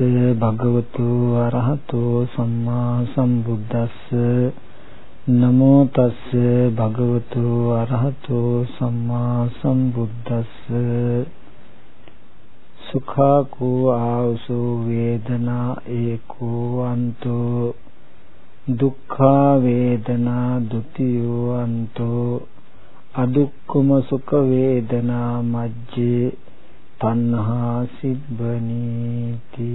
නමෝ තස්ස භගවතු අරහතෝ සම්මා සම්බුද්දස්ස. නමෝ තස්ස භගවතු අරහතෝ සම්මා සම්බුද්දස්ස. සුඛාකෝ ආවසු වේදනා ඒකෝ අන්තෝ. දුක්ඛා වේදනා ဒ ුතියෝ අන්තෝ. අදුක්කම සුඛ වේදනා මජ්ජේ. තණ්හා සිබ්බනීති.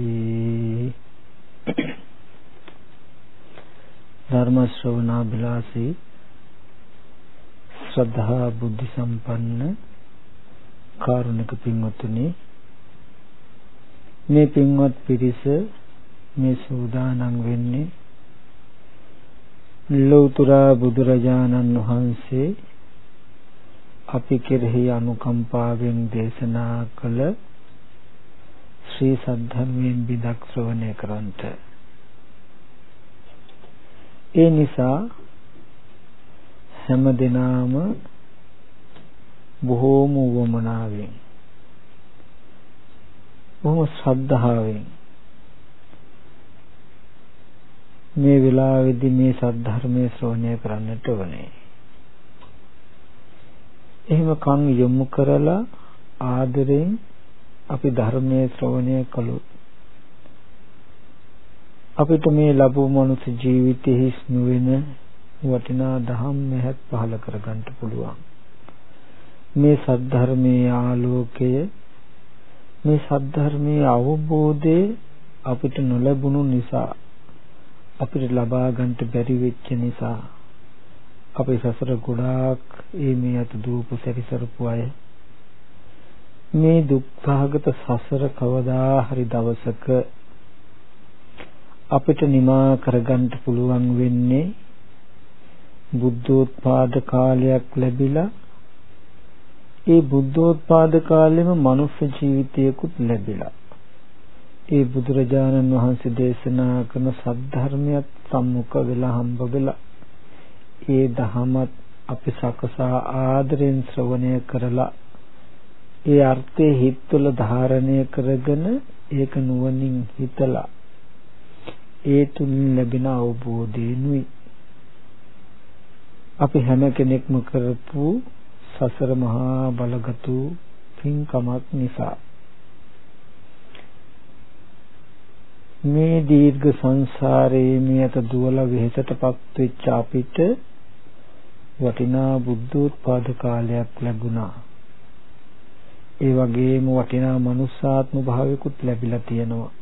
ධර්ම ශ්‍රවණා බිලාසී ශ්‍රද්ධා බුද්ධ සම්පන්න කාරුණික පින්වත්නි මේ පින්වත් පිරිස මේ සූදානම් වෙන්නේ ලෞතර බුදුරජාණන් වහන්සේ අපි කෙරෙහි අනුකම්පාවෙන් දේශනා කළ ශ්‍රී සද්ධර්මයෙන් බිදක් ශ්‍රවණය කරන්ට. ඒ නිසා හැම දිනාම බොහෝම වමනාවෙන් බොහොම ශ්‍රද්ධාවෙන් මේ වෙලාවේදී මේ සද්ධර්මයේ ශ්‍රවණය කරන්නට ඕනේ. එහෙම කන් යොමු කරලා ආදරෙන් අපි ධර්මයේ ශ්‍රවණය කළොත් අපිට මේ ලැබූ මනුස්ස ජීවිතයේ හිස් නොවන වටිනා දහම් මෙහෙත් පහල කරගන්න පුළුවන්. මේ සද්ධර්මයේ ආලෝකය මේ සද්ධර්මයේ අවබෝධය අපිට නොලැබුණු නිසා අපිට ලබා ගන්නට බැරි වෙච්ච නිසා අපේ සසර ගොඩාක් ඒ මේ අත දූප සැරිසරපු අය. මේ දුක්ඛාගත සසර කවදා හරි දවසක අපිට නිමා කරගන්න පුළුවන් වෙන්නේ බුද්ධෝත්පාද කාලයක් ලැබිලා ඒ බුද්ධෝත්පාද කාලෙම මනුෂ්‍ය ජීවිතයකුත් ලැබිලා. ඒ බුදුරජාණන් වහන්සේ දේශනා කරන සද්ධර්මයක් සම්මුඛ වෙලා හම්බ වෙලා ඒ දහමත් අපි සකසා ආදරෙන් ශ්‍රවණය කරලා ඒ අර්ථයේ හිත තුළ ධාරණය කරගෙන ඒක නුවණින් හිතලා ඒ තුලින් ලැබෙන අවබෝධයනුයි අපි හැම කෙනෙක්ම කරපු සසර මහා බලගතු පින්කමක් නිසා. මේ දීර්ඝ සංසාරයේ මියත දුවලා වෙහෙසටපත් වෙච්ච අපිට වටිනා බුද්ධෝත්පාද කාලයක් ලැබුණා. ඒ වගේම වටිනා මනුස්සාත්ම භාවයකුත් ලැබිලා තියෙනවා.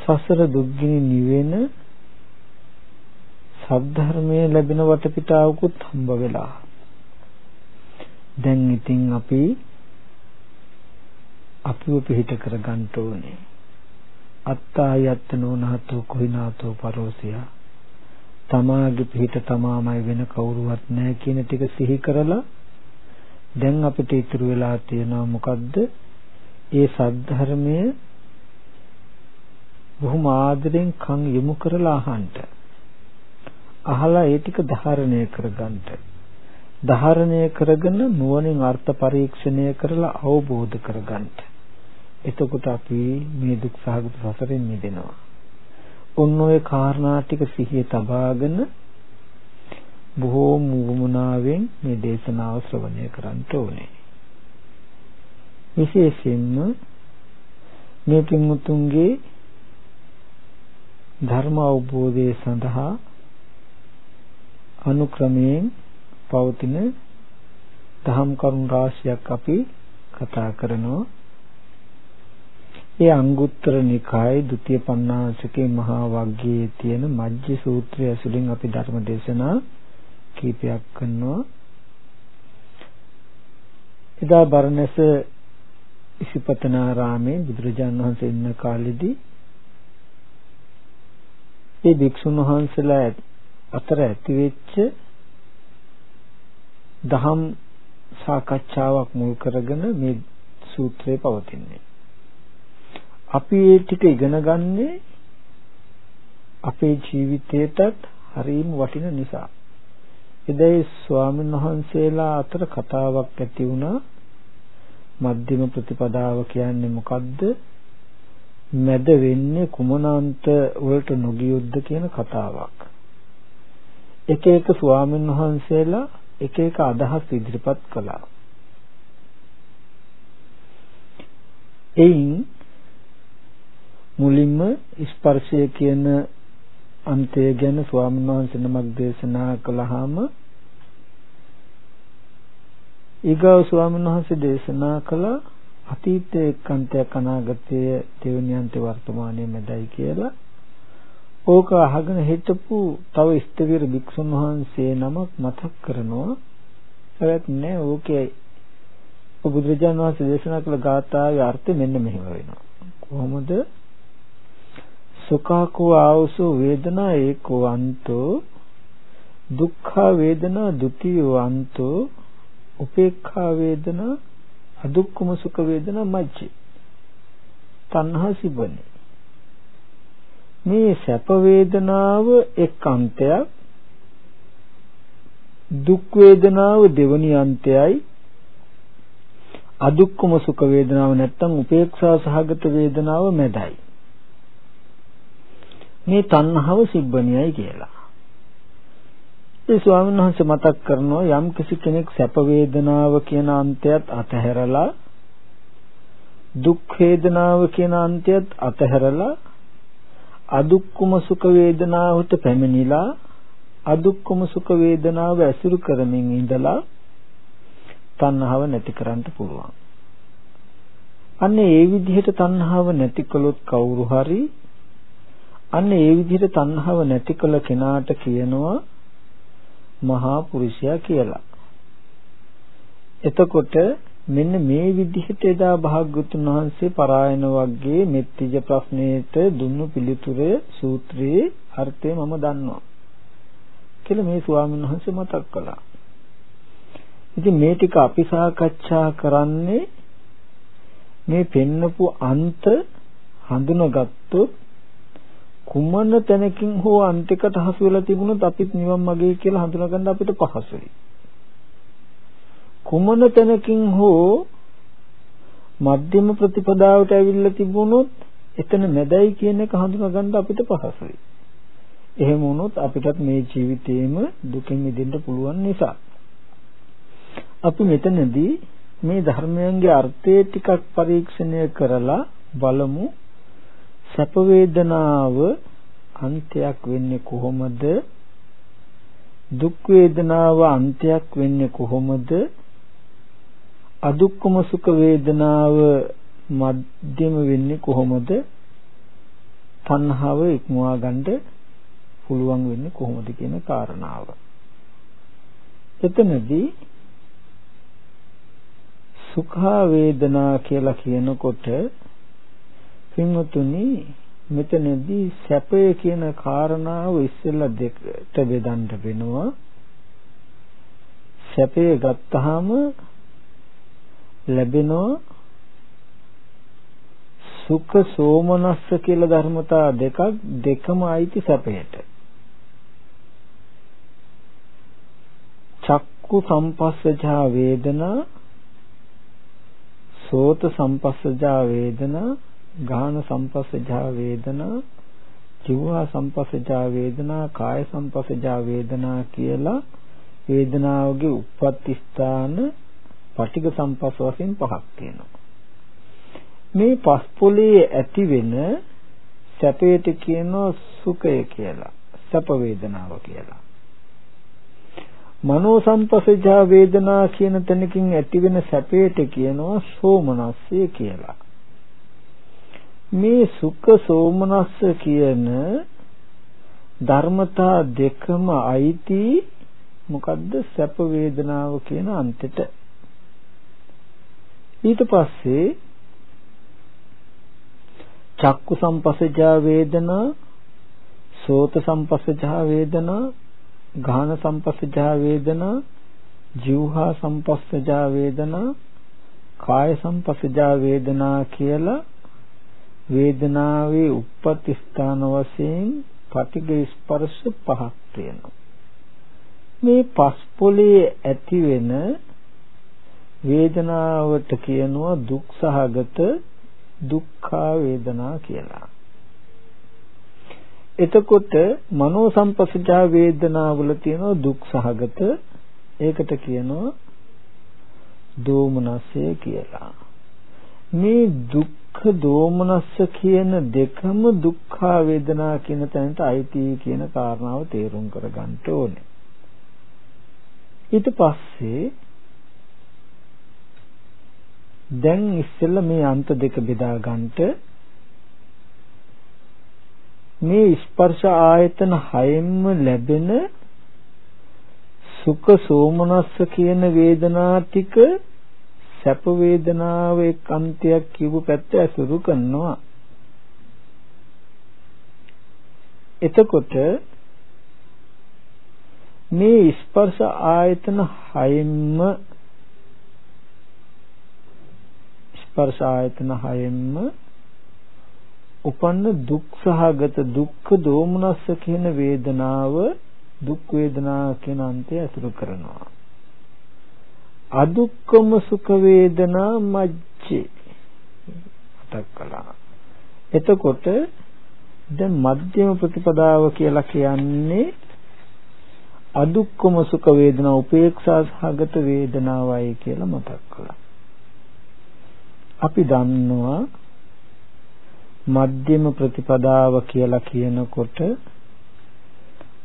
සසර දුක්ගිනි නිවෙන සද්ධර්මයේ ලැබෙන වටපිටාවකුත් හම්බ වෙලා. දැන් ඉතින් අපි අපිව පිහිට කරගන්න ඕනේ. අත්තායත්තනෝ නහතෝ කුහිනාතෝ පරෝසියා තමාගේ පිහිට තමාමයි වෙන කවුරුවත් නැහැ කියන ටික සිහි කරලා දැන් අපිට ඉතුරු වෙලා තියෙනවා මොකද්ද? ඒ සද්ධර්මය බොහොම ආදරෙන් කන් යොමු කරලා අහන්න. අහලා ඒ ටික ධාරණය කරගන්න. ධාරණය කරගෙන නුවණින් අර්ථ පරීක්ෂණය කරලා අවබෝධ කරගන්න. එතකොට අපි මේ දුක් සහගත සසරෙන් මිදෙනවා. ඔන්න ඔය කාරණා ටික සිහිය තබාගෙන බොහෝ මුමුණාවෙන් මේ දේශනාව ශ්‍රවණය කරන්න ඕනේ. විශේෂයෙන්ම මේ පින්මුතුන්ගේ ධර්ම අවබෝධය සඳහා අනුක්‍රමයෙන් පවතින දහම් කරුණු රාශියක් අපි කතා කරනවා ඒ අංගුත්තර නිකායේ ဒုတိ ය පඤ්ඤාසකේ මහා වග්ගයේ තියෙන මජ්ජි සූත්‍රය ඇසුරින් අපි ධර්ම දේශනා කීපයක් කරනවා. එදා බරණැස ඉසිපතනාරාමේ බුදුරජාණන් වහන්සේ ඉන්න කාලෙදී ඒ භික්ෂුන් වහන්සේලා අතර ඇතිවෙච්ච දහම් සාකච්ඡාවක් මුල් කරගෙන මේ සූත්‍රය පවතින්නේ. අපි ඒ ටික ඉගෙන ගන්නේ අපේ ජීවිතේටත් හරිම වටින නිසා. එදේ ස්වාමීන් වහන්සේලා අතර කතාවක් ඇති වුණා. මධ්‍යම ප්‍රතිපදාව කියන්නේ මොකද්ද? මැද වෙන්නේ කුමනාන්ත වලට නොගියොත්ද කියන කතාවක්. එක එක ස්වාමීන් වහන්සේලා එක එක අදහස් ඉදිරිපත් කළා. එයින් මුලින්ම ස්පර්ශය කියන අන්තය ගැන ස්වාමීන් වහන්සේ නමක් දේශනා කළාම ඊගව ස්වාමීන් වහන්සේ දේශනා කළ අතීතයේ එක්කන්තයක් අනාගතයේ දෙවෙනි අන්තේ වර්තමානයේ මැදයි කියලා. ඕක අහගෙන හිටපු තව ස්ථවිර භික්ෂුන් වහන්සේ නමක් මතක් කරනවා. ඒත් නෑ ඕකේ බුදුරජාණන් වහන්සේ දේශනා කළ ගාථාවේ අර්ථය මෙන්න මෙහෙම වෙනවා. කොහොමද? සුඛාකෝ ආවසෝ වේදනා ඒකෝ අන්තෝ දුක්ඛ වේදනා ဒ ුතියෝ අන්තෝ උපේක්ඛා වේදනා අදුක්කම සුඛ වේදනා මජ්ජේ. තණ්හා සිබනේ. මේ සැප වේදනාව එක් අන්තයක් දුක් වේදනාව දෙවනි අන්තයයි අදුක්කම සුඛ වේදනාව නැත්තම් උපේක්ෂා සහගත වේදනාව මැදයි. මේ තණ්හාව සිබ්බණියයි කියලා. ඒ ස්වාමීන් වහන්සේ මතක් කරනවා යම් කිසි කෙනෙක් සැප වේදනාව කියන අන්තයත් අතහැරලා දුක් වේදනාව කියන අන්තයත් අතහැරලා අදුක්කම සුඛ වේදනාවට පැමිණිලා අදුක්කම සුඛ වේදනාව ඇසුරු කරමින් ඉඳලා තණ්හාව නැති කරන්න පුළුවන්. අන්න ඒ විදිහට තණ්හාව නැති කළොත් කවුරු හරි අන්න ඒ විදිහට තණ්හාව නැති කළ කෙනාට කියනවා මහා පුරුෂයා කියලා. එතකොට මෙන්න මේ විදිහට එදා භාග්‍යවතුන් වහන්සේ පරායන වර්ගයේ මෙත්තිජ ප්‍රශ්නෙට දුන්නු පිළිතුරේ සූත්‍රයේ අර්ථය මම දන්නවා කියලා මේ ස්වාමීන් වහන්සේ මතක් කළා. ඉතින් මේ ටික අපි සාකච්ඡා කරන්නේ මේ පෙන්නපු අන්ත හඳුනගත්තොත් කුමන තැනකින් හෝ අන්තිකට හසු වෙලා තිබුණොත් අපිත් නිවන් මගේ කියලා හඳුනගන්න අපිට පහසුයි. කුමන තැනකින් හෝ මධ්‍යම ප්‍රතිපදාවට ඇවිල්ලා තිබුණොත් එතන මැදයි කියන එක හඳුනගන්න අපිට පහසුයි. එහෙම වුණොත් අපිටත් මේ ජීවිතේම දුකෙන් මිදෙන්න පුළුවන් නිසා. අපි මෙතනදී මේ ධර්මයන්ගේ අර්ථය ටිකක් පරීක්ෂණය කරලා බලමු සැප වේදනාව අන්තයක් වෙන්නේ කොහොමද? දුක් වේදනාව අන්තයක් වෙන්නේ කොහොමද? අදුක්කම සුඛ වේදනාව මධ්‍යම වෙන්නේ කොහොමද? තණ්හාව ඉක්මවා ගන්න පුළුවන් වෙන්නේ කොහොමද කියන කාරණාව. එතනදී සුඛ වේදනා කියලා කියනකොට පින්වතුනි මෙතනදී සැපය කියන කාරණාව ඉස්සෙල්ලා දෙකට බෙදන්න වෙනවා. සැපය ගත්තාම ලැබෙනවා. සුඛ සෝමනස්ස කියලා ධර්මතා දෙකක් දෙකම අයිති සැපයට. චක්කු සම්පස්සජා වේදනා සෝත සම්පස්සජා වේදනා ගාහන සම්පස්සජා වේදනා ජීවා සම්පස්සජා වේදනා කාය සම්පස්සජා වේදනා කියලා වේදනාවගේ උප්පත්ති ස්ථාන පටිඝ සම්පස්ස වශයෙන් පහක් තියෙනවා. මේ පස් පොලේ ඇති වෙන සැපයට කියනවා සුඛය කියලා සැප වේදනාව කියලා. මනෝ සම්පස්සජා වේදනා කියන තැනකින් ඇති වෙන සැපයට කියනවා සෝමනස්සය කියලා. මේ සුඛ සෝමනස්ස කියන ධර්මතා දෙකම අයිති. මොකද්ද? සැප වේදනාව කියන අන්තෙට. ඊට පස්සේ චක්කු සම්පස්සජා වේදනා සෝත සම්පස්සජා වේදනා ගාහන සම්පස්සජා වේදනා જીවහා සම්පස්සජා වේදනා කාය සම්පස්සජා වේදනා කියලා වේදනාවේ උප්පත්ති ස්ථාන වශයෙන් පටිඝ ස්පර්ශ පහක් තියෙනවා. මේ පස් පොලේ ඇති වෙන වේදනාවට කියනවා දුක් සහගත දුක්ඛ වේදනා කියලා. එතකොට මනෝ සංපස්සජා වේදනාවල තියෙන දුක් සහගත ඒකට කියනවා දෝමනස්සය කියලා. මේ දුක්ඛ දෝමනස්ස කියන දෙකම දුක්ඛ වේදනා කියන තැනට අයිති කියන කාරණාව තේරුම් කරගන්න ඕනේ. ඊට පස්සේ දැන් ඉස්සෙල්ලා මේ අන්ත දෙක බෙදා ගන්නට මේ ස්පර්ශ ආයතන හයෙන්ම ලැබෙන සුඛ සෝමනස්ස කියන වේදනා ටික සැප වේදනාව එක් අන්තයක් කියපු පැත්ත ඇසුරු කරනවා. එතකොට මේ ස්පර්ශ ආයතන හයෙන්ම ස්පර්ශ ආයතන හයෙන්ම උපන්න දුක් සහගත දුක්ඛ දෝමනස්ස කියන වේදනාව දුක් වේදනා කියන අන්තය අතුරු කරනවා. අදුක්කම සුඛ වේදනා මජ්ජේ. මතක් කළා. එතකොට දැන් මධ්‍යම ප්‍රතිපදාව කියලා කියන්නේ අදුක්කම සුඛ වේදනා උපේක්ෂා සහගත වේදනාවයි කියලා මතක් කළා. අපි දන්නවා මධ්‍යම ප්‍රතිපදාව කියලා කියනකොට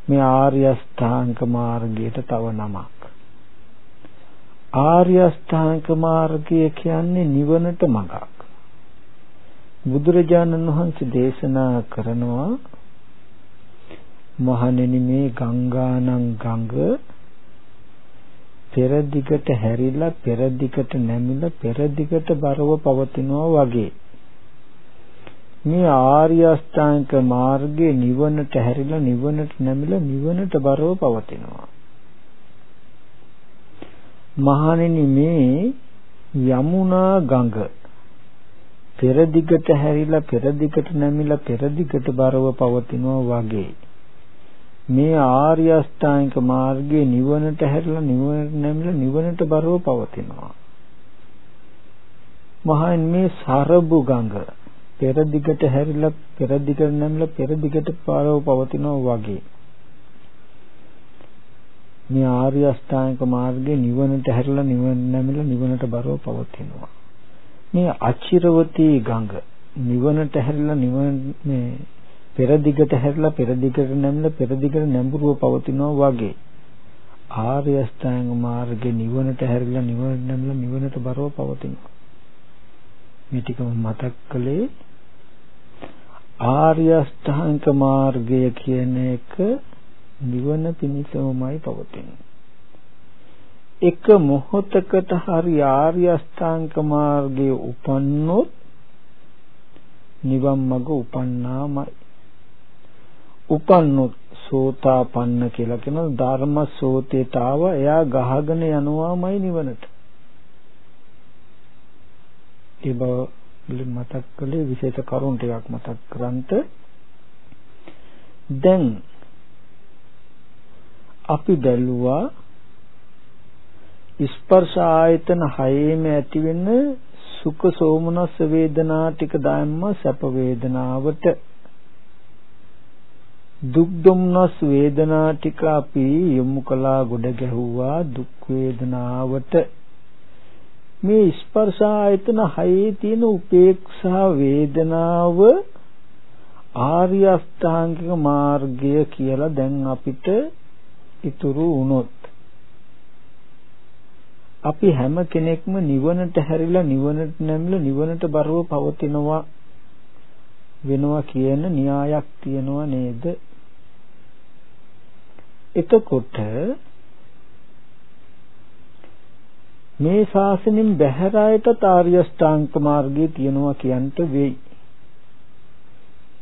මේ ආර්ය අෂ්ටාංග මාර්ගයට තව නමක්. ආර්ය අෂ්ටාංග මාර්ගය කියන්නේ නිවනට මඟක්. බුදුරජාණන් වහන්සේ දේශනා කරනවා මහණෙනි මේ ගංගානම් ගඟ පෙර දිගට හැරිලා පෙර දිගට නැමිලා පෙර දිගට බරව පවතිනවා වගේ මේ ආර්ය අෂ්ටාංග මාර්ගයේ නිවනට හැරිලා නිවනට නැමිලා නිවනට බරව පවතිනවා මහණෙනි මේ යමුනා ගඟ පෙර දිගට හැරිලා පෙර දිගට නැමිලා පෙර දිගට බරව පවතිනවා වගේ මේ ආර්ය අෂ්ටාංගික මාර්ගයේ නිවනට හැරලා නිවනට නැමිලා නිවනට බරව පවතිනවා. මහන් මේ සරබු ගඟ පෙර දිගට හැරිලා පෙර දිගට නැමිලා පෙර දිගට බරව පවතිනවා වගේ. මේ ආර්ය අෂ්ටාංගික මාර්ගයේ නිවනට හැරලා නිවන නැමිලා නිවනට බරව පවතිනවා. මේ අචිරවතී ගඟ නිවනට හැරලා නිවන මේ පෙර දිගට හැරිලා පෙර දිගට නැමිලා පෙර දිගට නැඹුරුව පවතිනවා වගේ ආර්ය අෂ්ටාංග මාර්ගේ නිවනට හැරිලා නිවනට නැමිලා නිවනට බරව පවතිනවා මේ ටිකම මතක් කළේ ආර්ය අෂ්ටාංග මාර්ගය කියන එක නිවන පිණිසමයි පවතින්නේ. එක මොහොතකට හරි ආර්ය අෂ්ටාංග මාර්ගයේ උපන්නොත් නිවන් මඟ උපන්නාමයි. උපන්නොත් සෝතාපන්න කියලා කියන ධර්ම සෝතේට ආව එයා ගහගෙන යනවාමයි නිවනට. ඒ බව මතක් කළේ විශේෂ කරුණ ටිකක් මතක් කරන්ට. දැන් අපි බැලුවා ස්පර්ශ ආයතන හයේම ඇතිවෙන සුඛ සෝමනස් වේදනා ටික ධම්ම සැප වේදනාවට. දුක් දුම්නස් වේදනා ටික අපි යොමු කළා ගොඩ ගැහුවා දුක් වේදනාවට. මේ ස්පර්ශ ආයතන හයේ තියෙන උපේක්ෂා වේදනාව ආර්ය අෂ්ටාංගික මාර්ගය කියලා දැන් අපිට ඉතුරු වුණොත් අපි හැම කෙනෙක්ම නිවනට හැරිලා නිවනට නැමිලා නිවනට බරව පවතිනවා වෙනවා කියන න්‍යායක් තියනවා නේද එතකොට මේ ශාසනයෙන් බැහැර අයට ආර්ය ශ්‍රාංක මාර්ගයේ තියනවා කියන්ට වෙයි.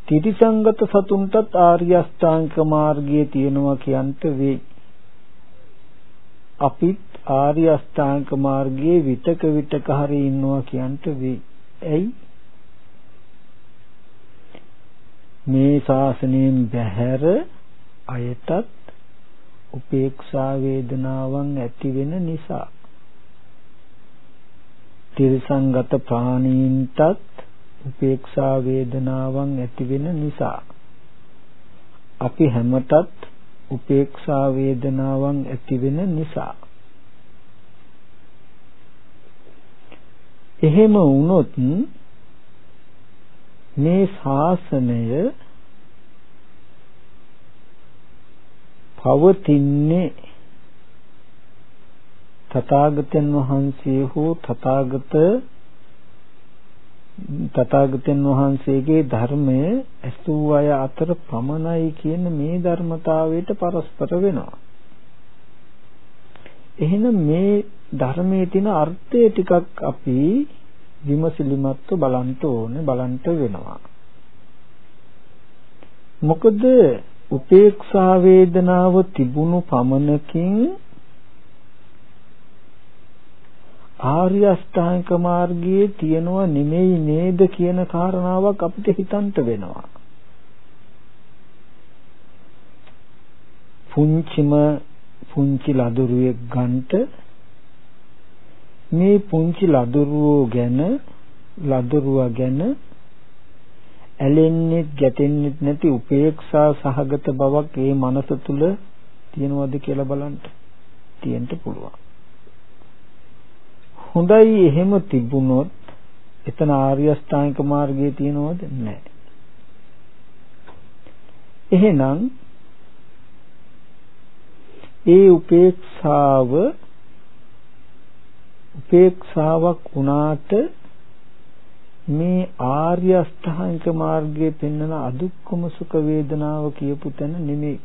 ත්‍රිසංගත සතුන්ටත් ආර්ය ශ්‍රාංක මාර්ගයේ තියනවා කියන්ට වෙයි. අපිත් ආර්ය ශ්‍රාංක මාර්ගයේ විතක විතක හරි ඉන්නවා කියන්ට වෙයි. ඇයි? මේ ශාසනයෙන් බැහැර අයටත් උපේක්ෂා වේදනාවන් ඇති වෙන නිසා තිරසංගත ප්‍රාණීන්ටත් උපේක්ෂා වේදනාවන් ඇති වෙන නිසා අපි හැමතත් උපේක්ෂා වේදනාවන් ඇති වෙන නිසා. එහෙම වුණොත් මේ ශාසනය පවතින්නේ තථාගතයන් වහන්සේ හෝ තථාගත තථාගතයන් වහන්සේගේ ධර්මය ඇසූ අය අතර පමණයි කියන මේ ධර්මතාවයට පරස්පර වෙනවා. එහෙනම් මේ ධර්මයේ තියෙන අර්ථය ටිකක් අපි විමසිලිමත්ව බලන්න ඕනේ බලන්න වෙනවා. මොකද උපේක්ෂා වේදනාව තිබුණු පමණකින් ආර්ය අෂ්ටාංග මාර්ගයේ තියනවා නෙමෙයි නේද කියන කාරණාවක් අපිට හිතන්න වෙනවා. පුංචිම පුංචි ලදරුවෙක් ගන්නට මේ පුංචි ලදරුවෝ ගැන ලදරුවා ගැන ඇලෙන්නේ ගැටෙන්නේ නැති උපේක්ෂා සහගත බවක් ඒ මනස තුල තියෙනවද කියලා බලන්න තියෙන්න පුළුවන්. හොඳයි එහෙම තිබුණොත් එතන ආර්ය අෂ්ටාංගික මාර්ගයේ තියෙනවද නැහැ. එහෙනම් ඒ උපේක්ෂාව උපේක්ෂාවක් වුණාට මේ ආර්ය අෂ්ටාංගික මාර්ගයේ පෙන්වන අදුක්කම සුඛ වේදනාව කියපු තැන නෙමෙයි.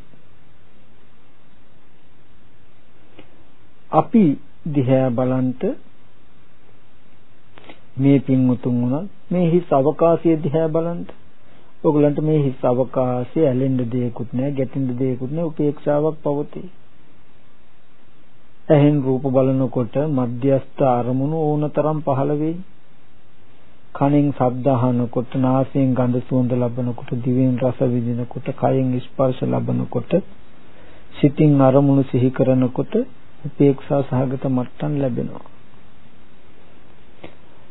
අපි දිහා බලන්ට මේ පින්වුතුන් උනත් මේ හිස් අවකාශය දිහා බලන්න. ඔයගලන්ට මේ හිස් අවකාශය ඇලෙන්න දෙයක්වත් නැහැ, ගැටෙන්න දෙයක්වත් නැහැ, උපේක්ෂාවක් පවතී. ඇහෙන් රූප බලනකොට මධ්‍යස්ථ අරමුණු ඕනතරම් පහළ වෙයි. කනෙන් ශබ්ද අහනකොට, නාසයෙන් ගඳ සුවඳ ලබනකොට, දිවෙන් රස විඳිනකොට, කයෙන් ස්පර්ශ ලබනකොට, සිතින් අරමුණු සිහි කරනකොට උපේක්ෂා සහගත මට්ටම් ලැබෙනවා.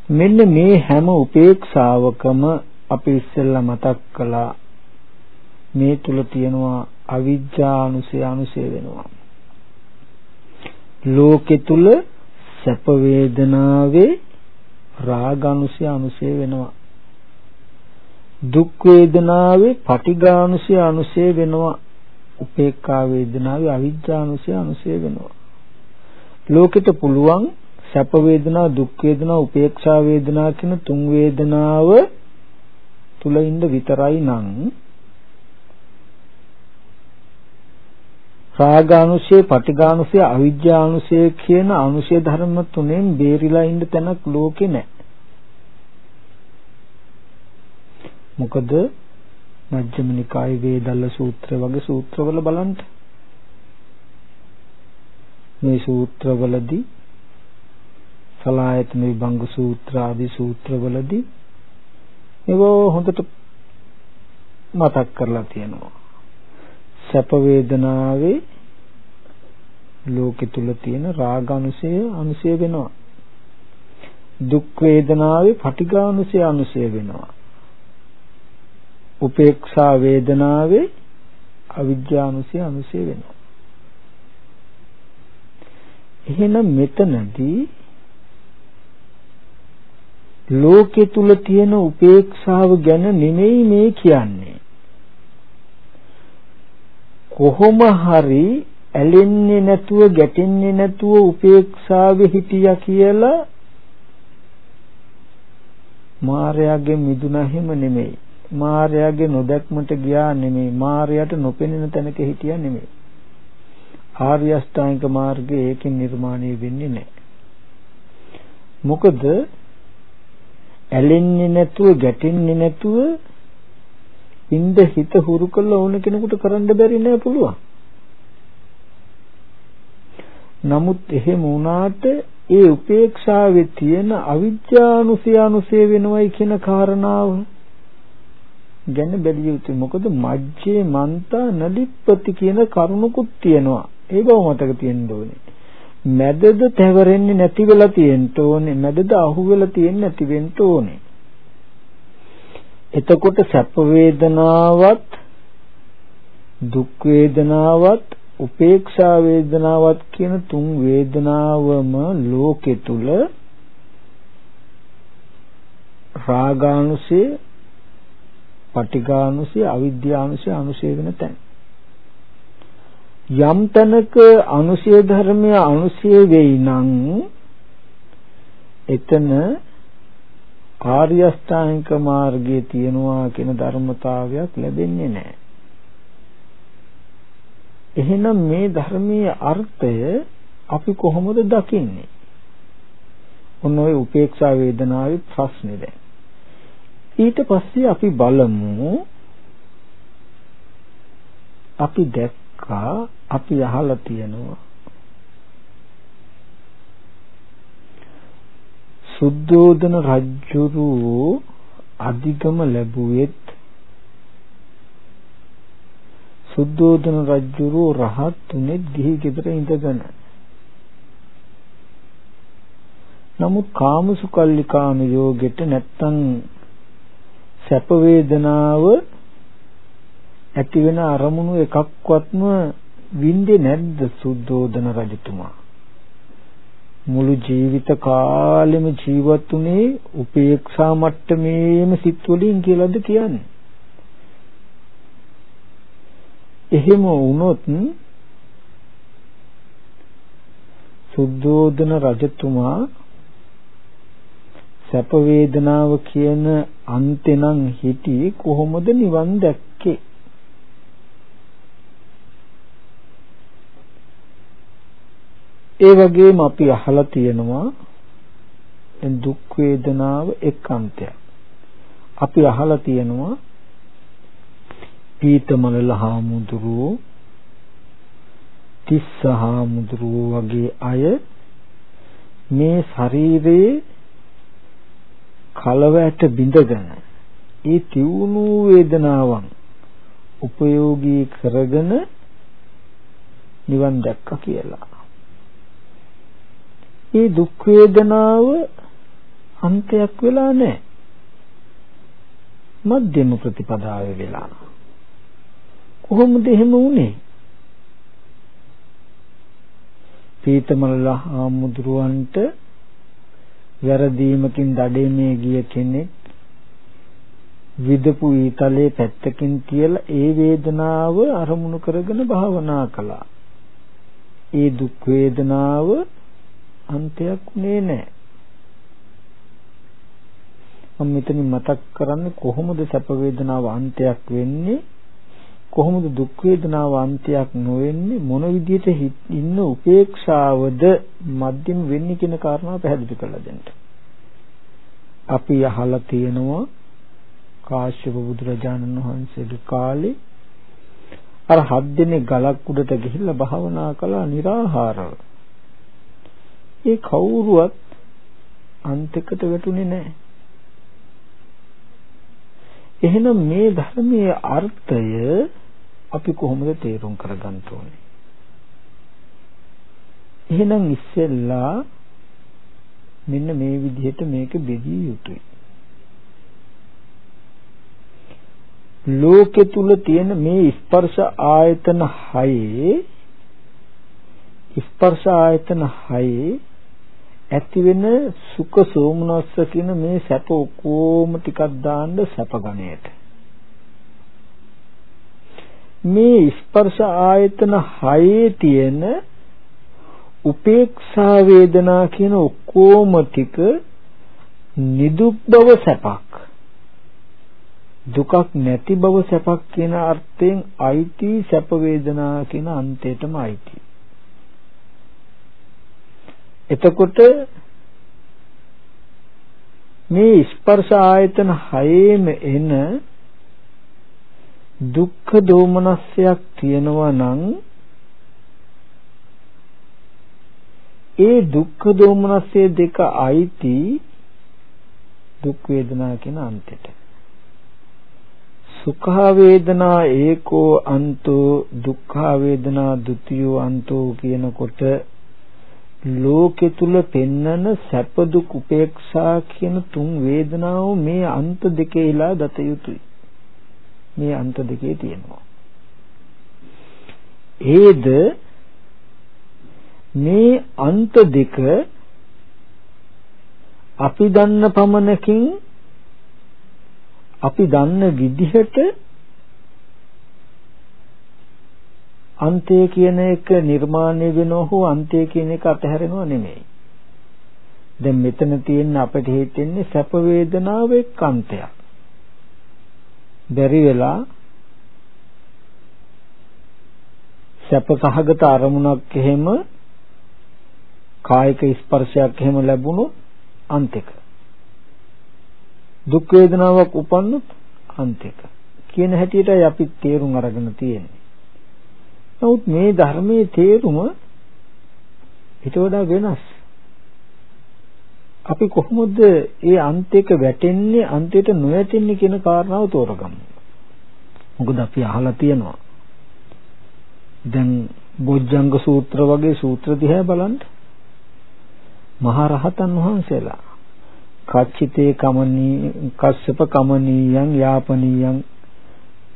මෙන්න මේ හැම උපේක්ෂාවකම අපි ඉස්සෙල්ලා මතක් කළා. මේ තුල තියෙනවා අවිජ්ජානුසය අනුසය වෙනවා. ලෝකෙ තුල සැප වේදනාවේ රාගානුසය අනුසය වෙනවා. දුක් වේදනාවේ පටිඝානුසය අනුසය වෙනවා. උපේක්ඛා වේදනාවේ අවිජ්ජානුසය අනුසය වෙනවා. ලෝකෙට පුළුවන් සැප වේදනා දුක් වේදනා උපේක්ෂා වේදනා කියන තුන් වේදනාව තුල ඉන්න විතරයි නම් රාගානුසය, පටිඝානුසය, අවිජ්ජානුසය කියන අනුසය ධර්ම තුනෙන් බේරිලා ඉන්න තැනක් ලෝකේ නැහැ. මොකද මජ්ක්‍ධිම නිකායේ වේදල්ල සූත්‍ර වගේ සූත්‍රවල බලන්න මේ සූත්‍රවලදී සලායතන විභංග සූත්‍ර ආදී සූත්‍රවලදී ඒව හොඳට මතක් කරලා තියෙනවා. සැප වේදනාවේ ලෝකෙ තුල තියෙන රාගානුසය අනුසය වෙනවා. දුක් වේදනාවේ පටිඝානුසය අනුසය වෙනවා. උපේක්ෂා වේදනාවේ අවිජ්ජානුසය අනුසය වෙනවා. එහෙනම් මෙතනදී ලෝකෙ තුල තියෙන උපේක්ෂාව ගැන නෙමෙයි මේ කියන්නේ. කොහොම හරි ඇලෙන්නේ නැතුව ගැටෙන්නේ නැතුව උපේක්ෂාවේ හිටියා කියලා මාර්යාගේ මිදුණා හිම නෙමෙයි. මාර්යාගේ නොදැක්මට ගියා නෙමෙයි. මාර්යාට නොපෙනෙන තැනක හිටියා නෙමෙයි. ආර්ය අෂ්ටාංගික මාර්ගය ඒකෙන් නිර්මාණය වෙන්නේ නැහැ. මොකද ඇලෙන්නේ නැතුව ගැටෙන්නේ නැතුව ඉඳ හිත හුරු කළ ඕන කෙනෙකුට කරන්න බැරි නෑ පුළුවන්. නමුත් එහෙම වුණාට ඒ උපේක්ෂාවේ තියෙන අවිජ්ජානුසය අනුසය වෙනවයි කියන කාරණාව ගැන බැලිය යුතුයි. මොකද මජ්ජේ මන්තා නලිප්පති කියන කරුණකුත් තියෙනවා. ඒ බව මතක තියෙන්න ඕනේ. මැදද තැවරෙන්නේ නැති වෙලා තියෙන්න ඕනේ මැදද අහු වෙලා තියෙන්නේ නැති වෙන්න ඕනේ එතකොට සැප වේදනාවත් දුක් වේදනාවත් උපේක්ෂා වේදනාවත් කියන තුන් වේදනාවම ලෝකෙ තුල රාගානුසය, පටිඝානුසය, අවිද්‍යානුසය අනුසය වෙන තැන. යම් තැනක අනුසය ධර්මය අනුසය වෙයි නම් එතන ආර්ය අෂ්ටාංගික මාර්ගයේ තියනවා කියන ධර්මතාවයක් ලැබෙන්නේ නැහැ. එහෙනම් මේ ධර්මයේ අර්ථය අපි කොහොමද දකින්නේ? ඔන්න ඔය උපේක්ෂා වේදනාවේ ප්‍රශ්නේ දැන්. ඊට පස්සේ අපි බලමු අපි දැක්කා අපි අහලා තියෙනවා. සුද්ධෝදන රජුරු අධිගම ලැබුවෙත් සුද්ධෝදන රජුරු රහත් තුනෙත් ගිහි ගෙදර ඉඳගෙන. නමුත් කාමසුකල්ලිකාන යෝගෙට නැත්තම් සැප වේදනාව ඇති වෙන අරමුණු එකක්වත්ම වින්දේ නැද්ද සුද්ධෝදන රජතුමා? මුළු ජීවිත කාලෙම ජීවත් උනේ උපේක්ෂා මට්ටමේම සිත් වලින් කියලාද කියන්නේ? එහෙම වුණොත් සුද්ධෝදන රජතුමා සැප වේදනාව කියන අන්තෙනම් හිටි කොහොමද නිවන් දැක්කේ? ඒ වගේම අපි අහලා තියෙනවා දුක් වේදනාව එක් අන්තයක් අපි අහලා තියෙනවා පීතමලල හාමුදුරුවෝ තිස්ස හාමුදුරුවෝ වගේ අය මේ ශරීරයේ කලවැට බිඳගෙන ඒ තියුණු වේදනාවන් උපයෝගී කරගෙන නිවන් දැක්ක කියලා. ඒ දුක් වේදනාව අන්තයක් වෙලා නැහැ. මධ්‍යම ප්‍රතිපදාවේ වෙලා. කොහොමද එහෙම වුනේ? පීතමල්ල ආමුදුරවන්ට වැරදීමකින් දඩේමේ ගිය කෙනෙක් විදපු ඊතලේ පැත්තකින් තියලා ඒ වේදනාව අරමුණු කරගෙන භාවනා කළා. ඒ දුක් වේදනාව අන්තයක් උනේ නැහැ. මම මෙතනින් මතක් කරන්නේ කොහොමද සැප වේදනාව අන්තයක් වෙන්නේ කොහොමද දුක් වේදනාව අන්තයක් නොවෙන්නේ මොන විදිහට ඉන්න උපේක්ෂාවද මධ්‍යම වෙන්නේ කියන කාරණාව පැහැදිලි කරලා දෙන්න. අපි අහලා තියෙනවා කාශ්‍යප බුදුරජාණන් වහන්සේගේ කාලේ අර හත් දිනේ ගලක් උඩට ගිහිල්ලා භාවනා කළා निराහාරව. ඒ කවුරුවත් අන්තිකට වැටුනේ නැහැ. එහෙනම් මේ ධර්මයේ අර්ථය අපි කොහොමද තේරුම් කරගන්න ඕනේ? එහෙනම් ඉස්සෙල්ලා මෙන්න මේ විදිහට මේක බෙදිය යුතුයි. ලෝකෙ තුල තියෙන මේ ස්පර්ශ ආයතන හයේ ස්පර්ශ ආයතන හයේ ඇති වෙන සුඛ සෝමනස්ස කියන මේ සැප ඔක්කොම ටිකක් දාන්න සැප ගණයට මේ ස්පර්ශ ආයතන හයේ තියෙන උපේක්ෂා වේදනා කියන ඔක්කොම ටික නිදුක් බව සැපක්. දුකක් නැති බව සැපක් කියන අර්ථයෙන් අයිති සැප වේදනා කියන අන්තයටම අයිති. එතකොට මේ ස්පර්ශ ආයතන හයේම එන දුක්ඛ දෝමනස්යක් තියෙනවා නම් ඒ දුක්ඛ දෝමනස්ය දෙක අයිති දුක් වේදනා කියන අන්තෙට සුඛ වේදනා ඒකෝ අන්තෝ දුක්ඛ වේදනා ဒ ුතියෝ අන්තෝ කියනකොට ලෝකෙ තුල පෙන්නන සැප දුක් උපේක්ෂා කියන තුන් වේදනාව මේ අන්ත දෙකේලා දත යුතුයි. මේ අන්ත දෙකේ තියෙනවා. ඒද මේ අන්ත දෙක අපි දන්න පමණකින් අපි දන්න විදිහට අන්තය කියන එක නිර්මාණය වෙනව හෝ අන්තය කියන එක අතහැරෙනව නෙමෙයි. දැන් මෙතන තියෙන අපිට හිතෙන්නේ සැප වේදනාව එක් අන්තයක්. බැරි වෙලා සැප සහගත අරමුණක් එහෙම කායික ස්පර්ශයක් එහෙම ලැබුණොත් අන්තික දුක් වේදනාවක් උපන්නොත් අන්තික කියන හැටියටයි අපි තේරුම් අරගෙන තියෙන්නේ නමුත් මේ ධර්මයේ තේරුම ඊට වඩා වෙනස්. අපි කොහොමද ඒ අන්තික වැටෙන්නේ අන්තියට නොවැටෙන්නේ කියන කාරණාව තෝරගමු. මොකද අපි අහලා තියෙනවා. දැන් බොජ්ජංග සූත්‍ර වගේ සූත්‍ර දිහා බලන්න. මහා රහතන් වහන්සේලා කච්චිතේ කමනී කස්සප කමනීයන් යාපනීයන්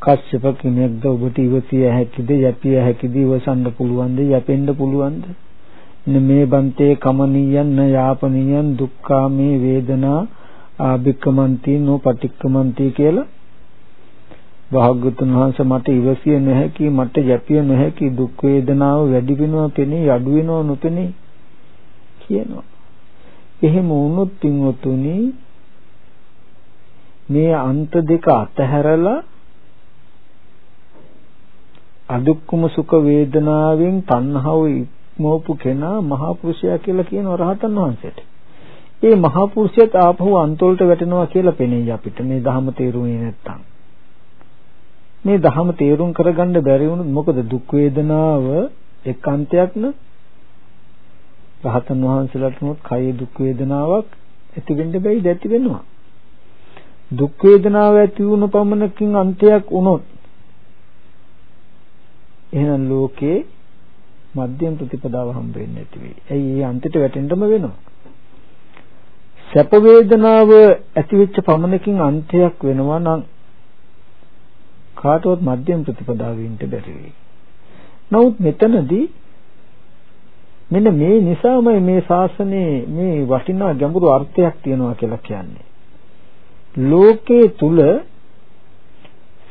කස්සප කෙනෙක්ද ඔබට ඉවසිය හැකිද යැපිය හැකිද ඉවසන්න පුළුවන්ද යැපෙන්න පුළුවන්ද? මේ බන්තේ කමනීයන් න යාපනීයන් දුක්ඛාමේ වේදනා ආභික්කමන්ති නොපටික්කමන්ති කියලා භාග්‍යතුන් වහන්සේ මට ඉවසිය නොහැකි මට යැපිය නොහැකි දුක් වේදනාව වැඩි වෙනවා පෙනේ අඩු වෙනවා නොපෙනේ කියනවා. එහෙම වුණොත් පින්වතුනි මේ අන්ත දෙක අතහැරලා අදුක්කම සුඛ වේදනාවෙන් තණ්හාව ඉක්මවපු කෙනා මහා පුරුෂයා කියලා කියන රහතන් වහන්සේට. ඒ මහා පුරුෂයාත් ආපහු අන්තවලට වැටෙනවා කියලා පෙනෙයි අපිට මේ ධහම තේරුනේ නැත්තම්. මේ ධහම තේරුම් කරගන්න බැරි වුණොත් මොකද දුක් වේදනාව එකාන්තයක් න රහතන් වහන්සේලාට උනොත් කය දුක් වේදනාවක් ඇති වෙන්න බැයිද ඇති වෙනවා. දුක් වේදනාව ඇති වුණ පමණකින් අන්තයක් වුණොත් එහෙනම් ලෝකේ මධ්‍යම ප්‍රතිපදාව හම්බ වෙන්නේ නැති වෙයි. ඇයි ඒ අන්තයට වැටෙන්නම වෙනවා. සැප වේදනාව ඇති වෙච්ච පමණකින් අන්තයක් වෙනවා නම් කාටවත් මධ්‍යම ප්‍රතිපදාවෙන්ට බැරි වෙයි. නමුත් මෙතනදී මෙන්න මේ නිසාමයි මේ ශාසනයේ මේ වටිනා ගැඹුරු අර්ථයක් තියෙනවා කියලා කියන්නේ. ලෝකයේ තුල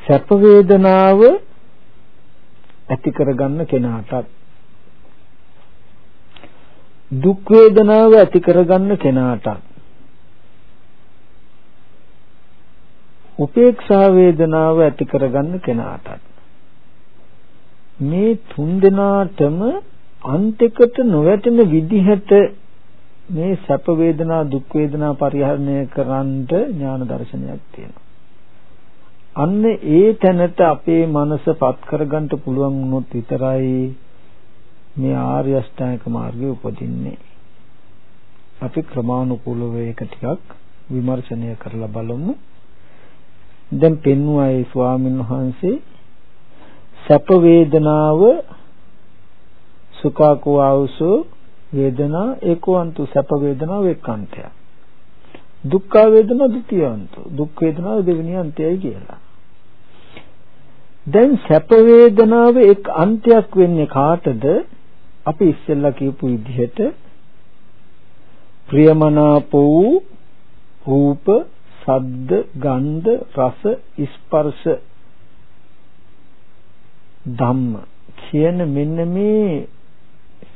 සැප වේදනාව ඇති කරගන්න කෙනාටත්. දුක් වේදනාව ඇති කරගන්න කෙනාටත්. උපේක්ෂා වේදනාව ඇති කරගන්න කෙනාටත්. මේ තුන් දෙනාටම අන්තිකට නොවැටෙන විදිහට මේ සැප වේදනා දුක් වේදනා පරිහරණය කරන්නට ඥාන දර්ශනයක් තියෙනවා. අන්න ඒ තැනට අපේ මනසපත් කරගන්න පුළුවන් වුණොත් විතරයි මේ ආර්ය අෂ්ටාංගික මාර්ගය උපදින්නේ. අපි ක්‍රමානුකූලව ඒක ටිකක් විමර්ශනය කරලා බලමු. දැන් පෙන්වුවායි ස්වාමීන් වහන්සේ සැප වේදනාව සුඛාකෝ ආවසෝ වේදනා ඒකවන්තු සැප වේදනාව එක්කන්තය. දුක්ඛ වේදනා ද්විතීයන්තු. දුක් වේදනාව දෙවෙනි අන්තයයි කියලා. දැන් සැප වේදනාව එක් අන්තයක් වෙන්නේ කාටද? අපි ඉස්සෙල්ලා කියපු විදිහට ප්‍රියමනාපෝ රූප, ශබ්ද, ගන්ධ, රස, ස්පර්ශ ධම්ම කියන මෙන්න මේ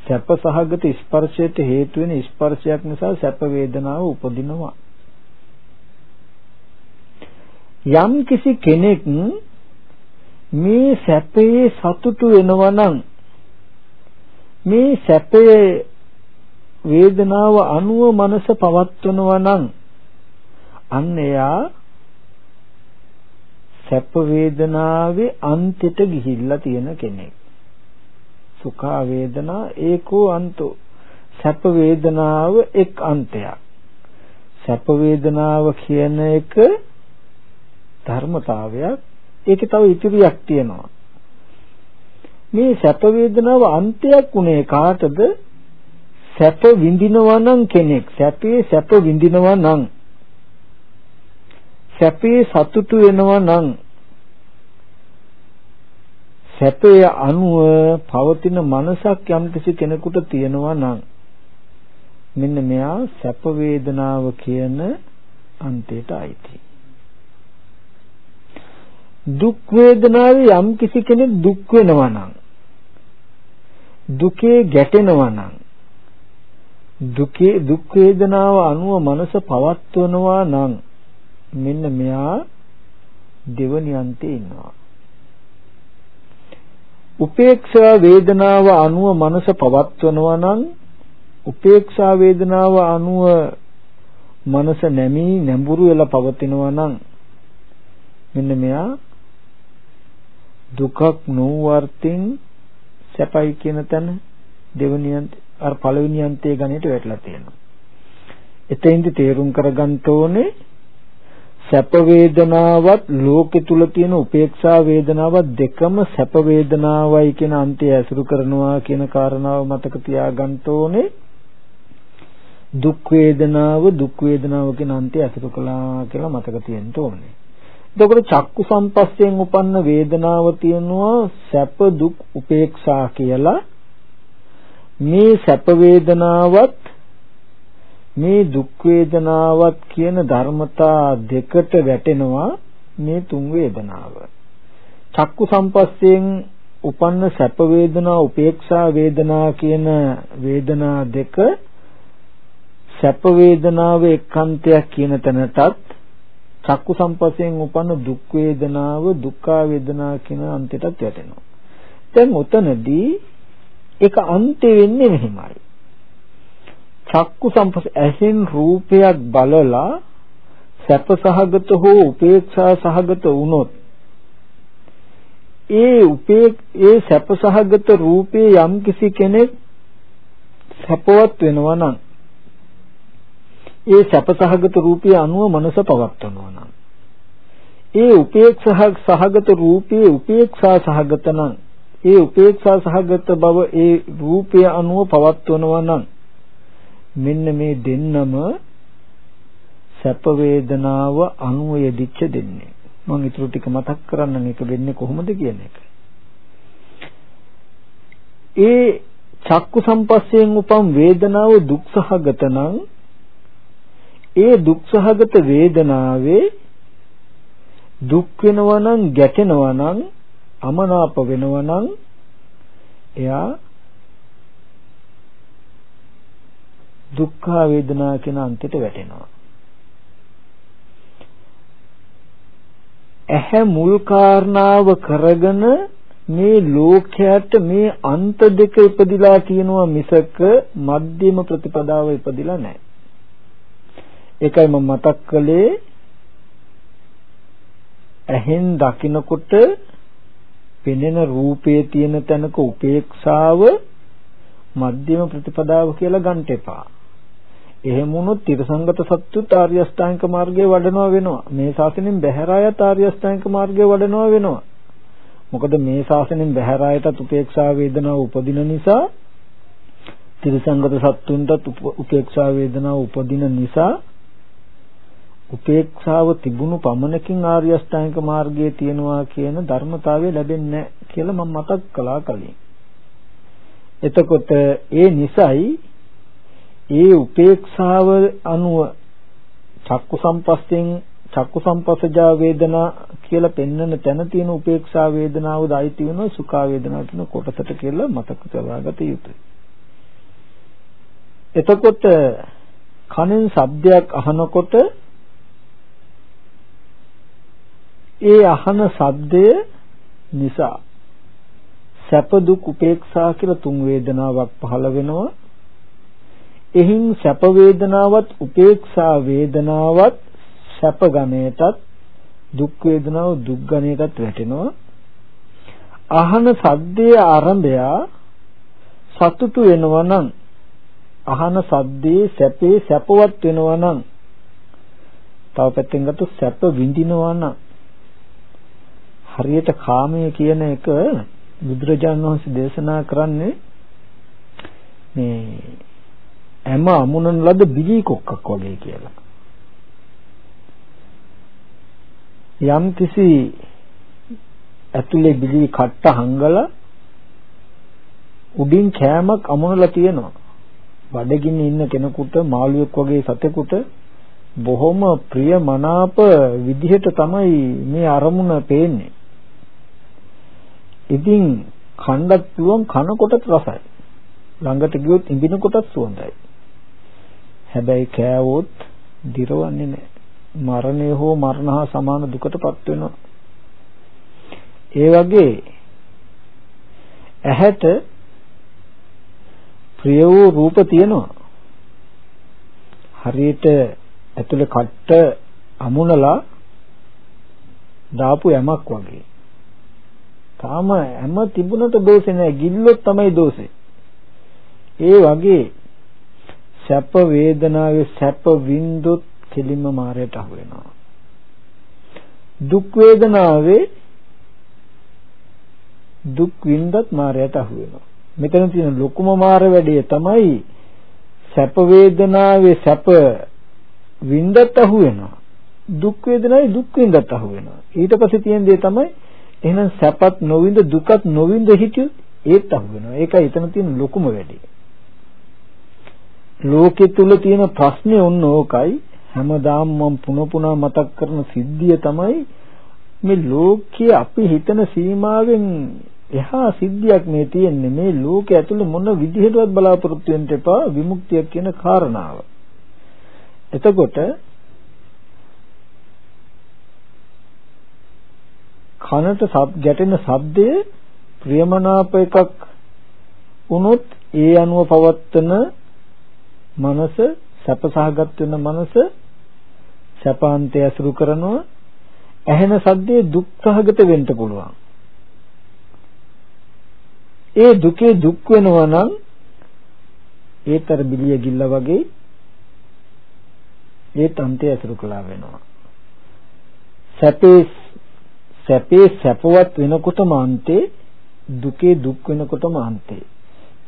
සැප සහගත ස්පර්ශයට හේතු වෙන ස්පර්ශයක් නිසා සැප වේදනාව උපදිනවා. යම් කිසි කෙනෙක් මේ සැපේ සතුටු වෙනවා නම් මේ සැපේ වේදනාව අනුව මනස පවත්වනවා නම් අන්න එයා සැප වේදනාවේ අන්තයට ගිහිල්ලා තියෙන කෙනෙක්. සුඛ වේදනා ඒකෝ අන්තෝ. සැප වේදනාව එක් අන්තයක්. සැප වේදනාව කියන එක ධර්මතාවයක්. ඒකේ තව ඉතිරියක් තියෙනවා. මේ සැප වේදනාව අන්තයක් උනේ කාටද? සැප විඳිනවා නම් කෙනෙක්. සැපේ සැප විඳිනවා නම්. සැපේ සතුටු වෙනවා නම්. සැපේ අනුව පවතින මනසක් යම්කිසි කෙනෙකුට තියෙනවා නම්. මෙන්න මෙයා සැප වේදනාව කියන අන්තයට අයිති. දුක් වේදනාවේ යම්කිසි කෙනෙක් දුක් වෙනවා නම් දුකේ ගැටෙනවා නම් දුකේ දුක් වේදනාව අනුව මනස පවත්වනවා නම් මෙන්න මෙයා දෙවනි අන්තේ ඉන්නවා. උපේක්ෂා වේදනාව අනුව මනස පවත්වනවා නම් උපේක්ෂා වේදනාව අනුව මනස නැමී නැඹුරු වෙලා පවතිනවා නම් මෙන්න මෙයා දුකක් නොවර්තින් සැපයි කියන තැන දෙවෙනි අර පළවෙනි අන්තයේ ගණයට වැටලා තියෙනවා. එතෙන්ද තේරුම් කරගන්න ඕනේ සැප වේදනාවත් ලෝකෙ තුල තියෙන උපේක්ෂා වේදනාවත් දෙකම සැප වේදනාවයි කියන අන්තය ඇසුරු කරනවා කියන කාරණාව මතක තියාගන්න ඕනේ දුක් වේදනාව දුක් වේදනාව කියන අන්තය ඇසුරු කළා කියලා මතක තියෙන්න ඕනේ. එතකොට චක්කු සම්පස්යෙන් උපන්න වේදනාව තියෙනවා සැප දුක් උපේක්ෂා කියලා මේ සැප වේදනාවත් මේ දුක් වේදනාවත් කියන ධර්මතා දෙකට වැටෙනවා මේ තුන් වේදනාව. චක්කු සම්පස්යෙන් උපන්න සැප වේදනා උපේක්ෂා වේදනා කියන වේදනා දෙක සැප වේදනාව එක්කන්තයක් කියන තැනටත් චක්කු සම්පස්යෙන් උපන්න දුක් වේදනාව දුක්ඛ වේදනා කියන අන්තයටත් වැටෙනවා. දැන් උතනදී ඒක අන්තෙ වෙන්නේ මෙහෙමයි. චක්කු සම්පස් ඇහෙන් රූපයක් බලලා සැප සහගත හෝ උපේක්ෂා සහගත වුනොත් ඒ උපේ ඒ සැප සහගත රූපේ යම් කිසි කෙනෙක් සැපවත් වෙනවා නම් ඒ සැප සහගත රූපය අනුව මනස පවත්වනවා නම් ඒ උපේක්ෂා සහගත රූපේ උපේක්ෂා සහගත නම් ඒ උපේක්ෂා සහගත බව ඒ රූපය අනුව පවත්වනවා නම් මෙන්න මේ දෙන්නම සැප වේදනාව අනුව යෙදිච්ච දෙන්නේ. මම ඊටු ටික මතක් කරන්න මේක වෙන්නේ කොහොමද කියන එක. ඒ චක්කු සම්පස්යෙන් උපම් වේදනාව දුක්සහගත නම් ඒ දුක්සහගත වේදනාවේ දුක් වෙනවා නම් ගැටෙනවා නම් අමනාප වෙනවා නම් එයා දුක්ඛ වේදනා කියන අන්තයට වැටෙනවා. ඇහැ මුල් කාරණාව කරගෙන මේ ලෝකයට මේ අන්ත දෙක ඉපදිලා තියෙනවා මිසක මධ්‍යම ප්‍රතිපදාව ඉපදිලා නැහැ. ඒකයි මම මතක් කළේ ඇහෙන් දකිනකොට පෙනෙන රූපයේ තියෙන තැනක උපේක්ෂාව මධ්‍යම ප්‍රතිපදාව කියලා ගන්න එපා. එහෙම වුණොත් ත්‍රිසංගත සත්‍තුත් ආර්ය අෂ්ටාංගික මාර්ගයේ වඩනවා වෙනවා. මේ ශාසනයෙන් බැහැර අයත් ආර්ය අෂ්ටාංගික මාර්ගයේ වඩනවා වෙනවා. මොකද මේ ශාසනයෙන් බැහැර අයටත් උපේක්ෂා වේදනාව උපදින නිසා ත්‍රිසංගත සත්තුන්ටත් උපේක්ෂා වේදනාව උපදින නිසා උපේක්ෂාව තිබුණු පමණකින් ආර්ය අෂ්ටාංගික මාර්ගයේ තියෙනවා කියන ධර්මතාවය ලැබෙන්නේ නැහැ කියලා මම මතක් කළා කලින්. එතකොට ඒ නිසයි ඒ උපේක්ෂාව අනුව චක්කු සම්පස්යෙන් චක්කු සම්පස්සජා වේදනා කියලා පෙන්වන තැන තියෙන උපේක්ෂා වේදනාවද අයිති වෙනවා සුඛා වේදනාව කියන කොටසට කියලා මතක තබාගත යුතුයි. එතකොට කනෙන් ශබ්දයක් අහනකොට ඒ අහන ශබ්දය නිසා සැප දුක් උපේක්ෂා කියලා තුන් වේදනාවක් පහළ වෙනවා. එහින් සැප වේදනාවත් උපේක්ෂා වේදනාවත් සැප ගණයටත් දුක් වේදනාව දුක් ගණයටත් වැටෙනවා. අහන සද්දේ ආරම්භය සතුටු වෙනවා නම් අහන සද්දේ සැපේ සැපවත් වෙනවා නම් තව පැත්තෙන් ගත්තොත් සැප විඳිනවා නම් හරියට කාමය කියන එක බුදුරජාණන් වහන්සේ දේශනා කරන්නේ මේ හැම අමුණන ලද බිලී කොක්කක් වගේ කියලා. යම් කිසි ඇතුලේ බිලී කට්ට හංගලා උඩින් කෑමක් අමුණලා තියෙනවා. බඩගින්නේ ඉන්න කෙනෙකුට මාළුවෙක් වගේ සතෙකුට බොහොම ප්‍රිය මනාප විදිහට තමයි මේ අරමුණ පේන්නේ. ඉතින් කණ්ඩත් පුළුවන් කනකොටත් රසයි. ළඟට ගියොත් ඉඳිනකොටත් සුවඳයි. හැබැයි කෑවොත් දිරවන්නේ නැහැ. මරණය හෝ මරණ හා සමාන දුකටපත් වෙනවා. ඒ වගේ ඇහැට ප්‍රිය වූ රූප තියෙනවා. හරියට ඇතුලේ කට්ට අමුණලා දාපු යමක් වගේ. තාම හැම තිබුණට දෝෂේ නැහැ. ගිල්ලොත් තමයි දෝෂේ. ඒ වගේ සැප වේදනාවේ සැප වින්දොත් කෙලින්ම මායයට අහු වෙනවා. දුක් වේදනාවේ දුක් වින්දත් මායයට අහු වෙනවා. මෙතන තියෙන ලොකුම මාර වැඩේ තමයි සැප වේදනාවේ සැප වින්දත් අහු වෙනවා. දුක් වේදනාවේ දුක් වින්දත් අහු වෙනවා. ඊට පස්සේ තියෙන දේ තමයි එහෙනම් සැපත් නොවින්ද දුකත් නොවින්ද හිටියොත් ඒත් අහු වෙනවා. ඒකයි එතන තියෙන ලොකුම වැඩේ. ලෝකෙ තුල තියෙන ප්‍රශ්නේ ඔන්න ඕකයි. හැමදාම මම පුන පුනා මතක් කරන සිද්ධිය තමයි මේ ලෝකයේ අපි හිතන සීමාවෙන් එහා සිද්ධියක් මේ තියෙන්නේ මේ ලෝකයේ ඇතුළේ මොන විදිහටවත් බලාපොරොත්තු වෙන්න එපා විමුක්තිය කියන කාරණාව. එතකොට කනට සබ් ගැටෙන ශබ්දය ප්‍රියමනාප එකක් වුණොත් ඒ අනුව පවත්වන මනස සැපසහගත වෙන මනස සැපාන්තය අසුරු කරනවා. ඇහෙන සද්දේ දුක්සහගත වෙන්න පුළුවන්. ඒ දුකේ දුක් වෙනවා නම් ඒතර බිලිය ගිල්ල වගේ ඒ තන්තය අසුරු කළා වෙනවා. සැපේ සැපේ සැපවත් වෙනකොටම අන්තේ දුකේ දුක් වෙනකොටම අන්තේ.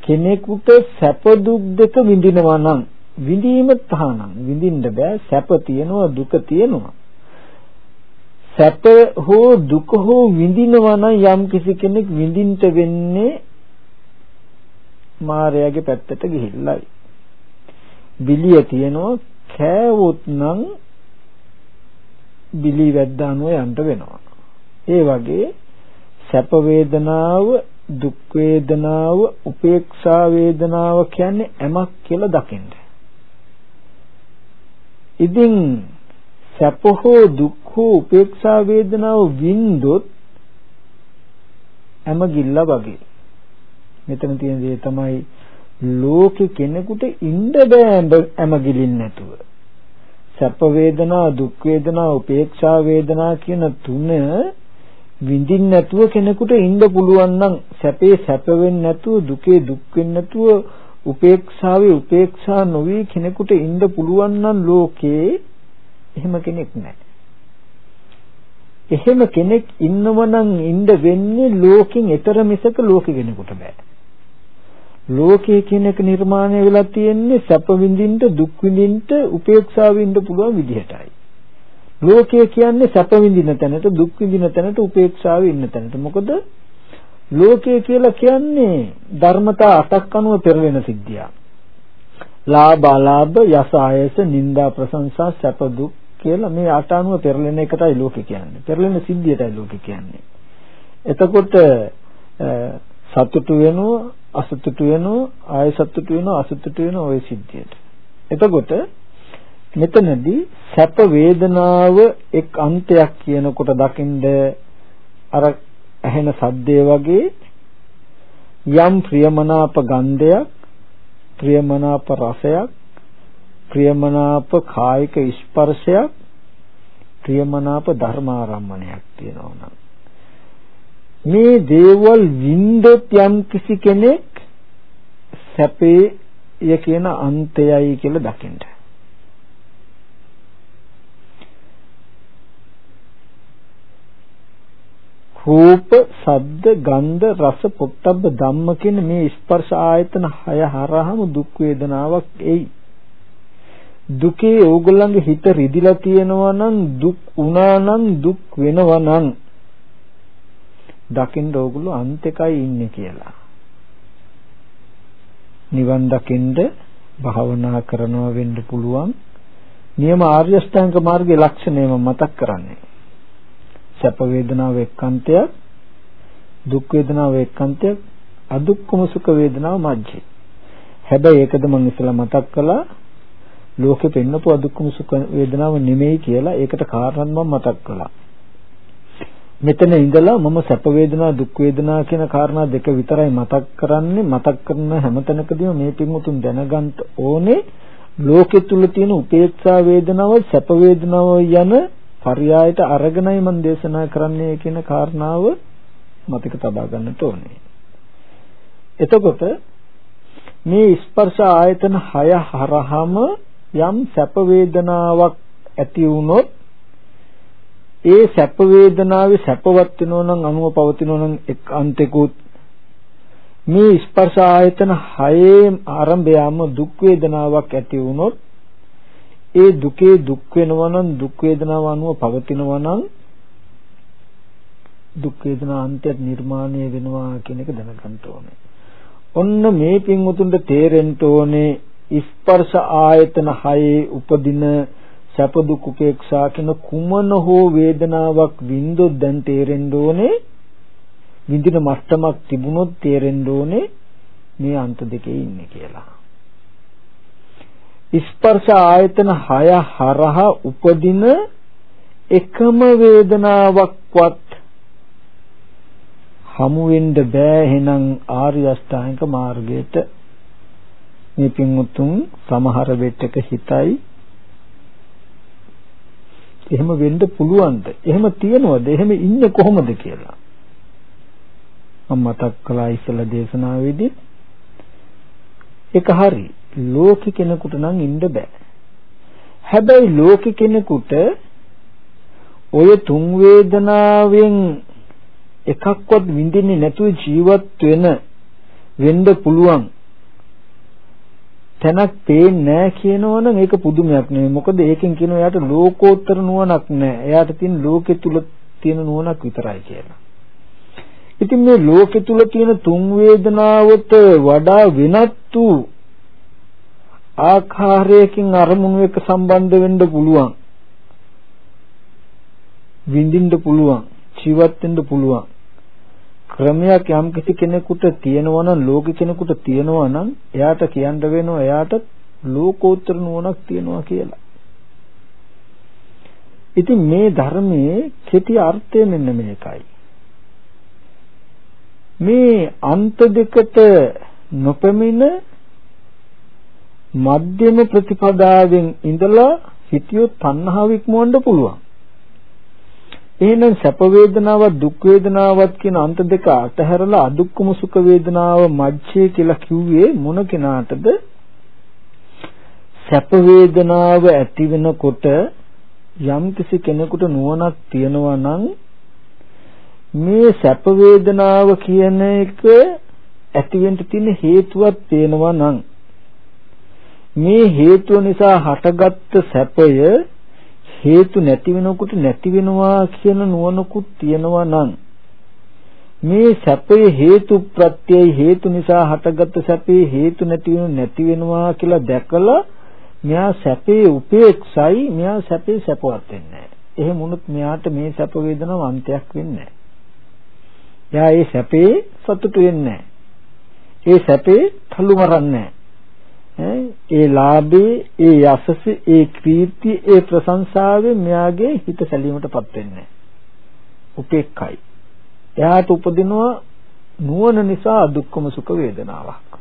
කෙනෙකුට සැප දුක් දෙක විඳිනවා නම් විඳීම තහනම්. විඳින්න බෑ. සැප තියෙනවා දුක තියෙනවා. සැප හෝ දුක හෝ විඳිනවා නම් යම් කිසි කෙනෙක් විඳින්න වෙන්නේ මායාවේ පැත්තට ගිහිල්ලායි. බිලිය තියෙනවා කෑවොත් නම් බිලි වැද්දානුව යන්න වෙනවා. ඒ වගේ සැප වේදනාව දුක් වේදනාව උපේක්ෂා වේදනාව කියන්නේ ඇමක් කියලා දකින්න. ඉතින් සැප හෝ දුක් හෝ උපේක්ෂා වේදනාව වින්දොත් ඇම ගිල්ලා වගේ. මෙතන තියෙන දේ තමයි ලෝකෙ කෙනෙකුට ඉන්න බෑ ඇම ගිලින් නැතුව. සැප වේදනා දුක් වේදනා උපේක්ෂා වේදනා කියන තුන විඳින්න නැතුව කෙනෙකුට ඉන්න පුළුවන් නම් සැපේ සැප වෙන්නේ නැතුව දුකේ දුක් වෙන්නේ නැතුව උපේක්ෂාවේ උපේක්ෂා නොවි කෙනෙකුට ඉන්න පුළුවන් නම් ලෝකේ එහෙම කෙනෙක් නැහැ. එහෙම කෙනෙක් ඉන්නවනම් ඉන්න වෙන්නේ ලෝකෙන් එතර මිසක ලෝකෙ කෙනෙකුට බෑ. ලෝකයේ කෙනෙක් නිර්මාණය වෙලා තියෙන්නේ සැප විඳින්න දුක් විඳින්න උපේක්ෂාවෙ ඉන්න පුළුවන් විදිහටයි. ලෝකය කියන්නේ සැප විඳින තැනට දුක් විඳින තැනට උපේක්ෂාව ඉන්න තැනට. මොකද ලෝකය කියලා කියන්නේ ධර්මතා අටක් අනුව පෙරලෙන සිද්ධියක්. ලාභ අලාභ යස ආයස නිന്ദා ප්‍රශංසා සැප දුක් කියලා මේ අට අනුව පෙරලෙන එකටයි ලෝකය කියන්නේ. පෙරලෙන සිද්ධියටයි ලෝකය කියන්නේ. එතකොට සතුටු වෙනව අසතුටු වෙනව ආය සතුටු වෙනව අසතුටු වෙනව ওই සිද්ධියට. එතකොට මෙතනදී සැප වේදනාව එක් අන්තයක් කියනකොට දකින්ද අර ඇහෙන සද්දේ වගේ යම් ප්‍රියමනාප ගන්ධයක් ප්‍රියමනාප රසයක් ප්‍රියමනාප කායික ස්පර්ශයක් ප්‍රියමනාප ධර්මාරම්මණයක් තියෙනවා නම්. මේ දේවල් වින්දොත් යම් කිසි කෙනෙක් සැපේ කියන අන්තයයි කියලා දකින්න රූප, ශබ්ද, ගන්ධ, රස, පොට්ටබ්බ ධම්ම කියන මේ ස්පර්ශ ආයතන හය හරහම දුක් වේදනාවක් එයි. දුකේ ඕගොල්ලන්ගේ හිත රිදිලා තියෙනවා නම් දුක් වුණා නම් දුක් වෙනවා නම් දකින්න ඕගොල්ලෝ අන්තිකයි ඉන්නේ කියලා. නිවන් දකින්න භාවනා කරනවා වෙන්න පුළුවන්. නියම ආර්ය ශ්‍රැංග මාර්ගයේ ලක්ෂණය මතක් කරන්නේ. සැප වේදනාව එක්කන්තයක් දුක් වේදනාව එක්කන්තයක් අදුක්කම සුඛ වේදනාව මැජ්ජේ. හැබැයි ඒකද මම ඉස්සලා මතක් කළා ලෝකෙ පෙන්නපු අදුක්කම සුඛ වේදනාව නෙමෙයි කියලා ඒකට කාරණා මම මතක් කළා. මෙතන ඉඳලා මම සැප වේදනා දුක් වේදනා කියන කාරණා දෙක විතරයි මතක් කරන්නේ මතක් කරන හැමතැනකදීම මේ පින්වුතුන් දැනගන්න ඕනේ ලෝකෙ තුල තියෙන උපේක්ෂා වේදනාව සැප වේදනාව යන පරයයට අරගෙනයි මම දේශනා කරන්නේ කියන කාරණාව මතක තබා ගන්නට ඕනේ. එතකොට මේ ස්පර්ශ ආයතන 6 හරහම යම් සැප වේදනාවක් ඇති වුණොත් ඒ සැප වේදනාවේ සැපවත් වෙනෝ නම් අනුව පවතිනෝ නම් එක් අන්තෙකුත් මේ ස්පර්ශ ආයතන 6ේ ආරම්භයම දුක් වේදනාවක් ඇති වුණොත් ඒ දුකේ දුක් වෙනවා නම් දුක් වේදනාව අනුව පවතිනවා නම් දුක් වේදනා අන්තයක් නිර්මාණය වෙනවා කියන එක දැනගන්න ඕනේ. ඔන්න මේ පින් උතුම්ට තේරෙන්න ඕනේ ස්පර්ශ ආයතන හයේ උපදින සැප දුක් උපේක්ෂා කියන කුමන හෝ වේදනාවක් වින්දොත් දැන් තේරෙන්න ඕනේ විඳින මට්ටමක් තිබුණොත් තේරෙන්න ඕනේ මේ අන්ත දෙකේ ඉන්නේ කියලා. ස්පර්ශ ආයතන 6 හරහා උපදින එකම වේදනාවක්වත් හමු වෙන්න බෑ එහෙනම් ආර්ය අෂ්ටාංගික මාර්ගයට මේ පින්වුතුන් සමහර වෙටක හිතයි එහෙම වෙන්න පුළුවන්ද? එහෙම තියනවද? එහෙම ඉන්නේ කොහොමද කියලා. මම මතක් කළා ඉස්සලා දේශනාවේදී ඒක හරි. ලෝක කෙනෙකුට නම් ඉන්න බෑ. හැබැයි ලෝක කෙනෙකුට ඔය තුන් වේදනාවෙන් එකක්වත් විඳින්නේ නැතුව ජීවත් වෙන වෙන්න පුළුවන් තැනක් පේන්නේ නැහැ කියනවනම් ඒක පුදුමයක් නෙවෙයි. මොකද ඒකෙන් කියනවා එයාට ලෝකෝත්තර නුවණක් නැහැ. එයාට තියෙන ලෝකෙ තුල තියෙන නුවණක් විතරයි කියලා. ඉතින් මේ ලෝකෙ තුල තියෙන තුන් වේදනාවට වඩා වෙනත් වූ ආකාරයකින් අරමුණු එක්ක සම්බන්ධ වෙන්න පුළුවන්. විඳින්න පුළුවන්. ජීවත් වෙන්න පුළුවන්. ක්‍රමයක් යම් කිසි කෙනෙකුට තියෙනවා නම් ලෝක කෙනෙකුට තියෙනවා නම් එයාට කියන්න වෙනවා එයාට ලෝකෝත්තර නුවණක් තියෙනවා කියලා. ඉතින් මේ ධර්මයේ කෙටි අර්ථය මෙන්න මේකයි. මේ අන්ත දෙකට නොපෙමින මධ්‍යම ප්‍රතිපදාවෙන් ඉඳලා හිතියොත් තණ්හාව ඉක්මවන්න පුළුවන්. එහෙනම් සැප වේදනාවත් දුක් වේදනාවත් කියන අන්ත දෙක අතහැරලා අදුක්කම සුඛ වේදනාව මැජ්ජේ කියලා කිව්වේ මොන කෙනාටද සැප වේදනාව ඇති වෙනකොට යම් කිසි කෙනෙකුට නුවණක් තියනවා නම් මේ සැප වේදනාව කියන එක ඇතිවෙන්න තියෙන හේතුවක් පේනවා නම් මේ හේතුව නිසා හටගත්ත සැපය හේතු නැති වෙනකොට නැති වෙනවා කියන නුවණකුත් තියෙනවා නම් මේ සැපේ හේතු ප්‍රත්‍යය හේතු නිසා හටගත්ත සැපේ හේතු නැති වෙන නැති වෙනවා කියලා දැකලා මෙයා සැපේ උපේක්ෂයි මෙයා සැපේ සැපවත් වෙන්නේ එහෙම වුණොත් මෙයාට මේ සැප වේදනාව අන්තයක් වෙන්නේ නැහැ. එයා ඒ සැපේ සතුටු වෙන්නේ ඒ සැපේ තල්ලු මරන්නේ ඒ ලාභේ ඒ යසස ඒ කීර්තිය ඒ ප්‍රශංසාවෙන් මෙයාගේ හිත සැලීමටපත් වෙන්නේ උපේක්ඛයි. එයාට උපදිනවා නුවණ නිසා දුක්ඛම සුඛ වේදනාවක්.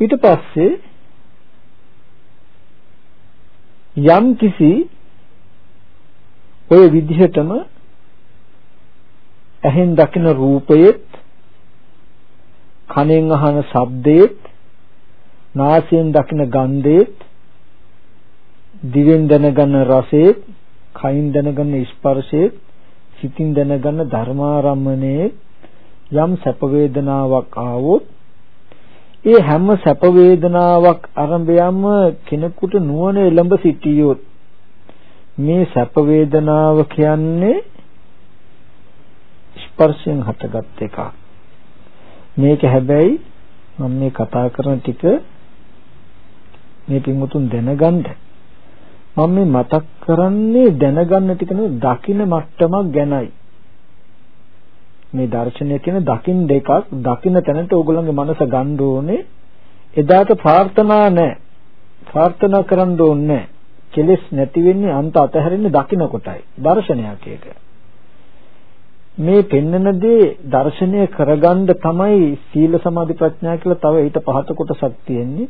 ඊට පස්සේ යම් කිසි ඔය විදිහටම ඇහෙන් දකින රූපයේත් කනෙන් අහන ශබ්දේත් නාසයෙන් දකින ගන්ධේත් දිවෙන් දැනගන්න රසේත් කයින් දැනගන්න ස්පර්ශයේ සිතින් දැනගන්න ධර්මාරම්මණයේ යම් සැප වේදනාවක් ආවොත් ඒ හැම සැප වේදනාවක් අරඹයම කෙනෙකුට නුවණ එළඹ සිටියොත් මේ සැප වේදනාව කියන්නේ ස්පර්ශයෙන් හටගත් එකක්. මේක හැබැයි මම මේ කතා කරන ටික මේ පින්වතුන් දැනගන්න. මම මේ මතක් කරන්නේ දැනගන්න ටික නෙවෙයි දකින්න මට්ටමක් ගැනයි. මේ දර්ශනය කියන දකින් දෙකක් දකින්න තැනට ඕගොල්ලන්ගේ මනස ගන්න ඕනේ. එදාට ප්‍රාර්ථනා නැහැ. ප්‍රාර්ථනා කරන්න ඕනේ කෙලෙස් නැති වෙන්නේ අන්ත අතහැරෙන්නේ දකින්න කොටයි. දර්ශනයක් ඒක. මේ පෙන්නන දේ දර්ශනය කරගන්න තමයි සීල සමාධි ප්‍රඥා කියලා තව ඊට පහත කොටසක් තියෙන්නේ.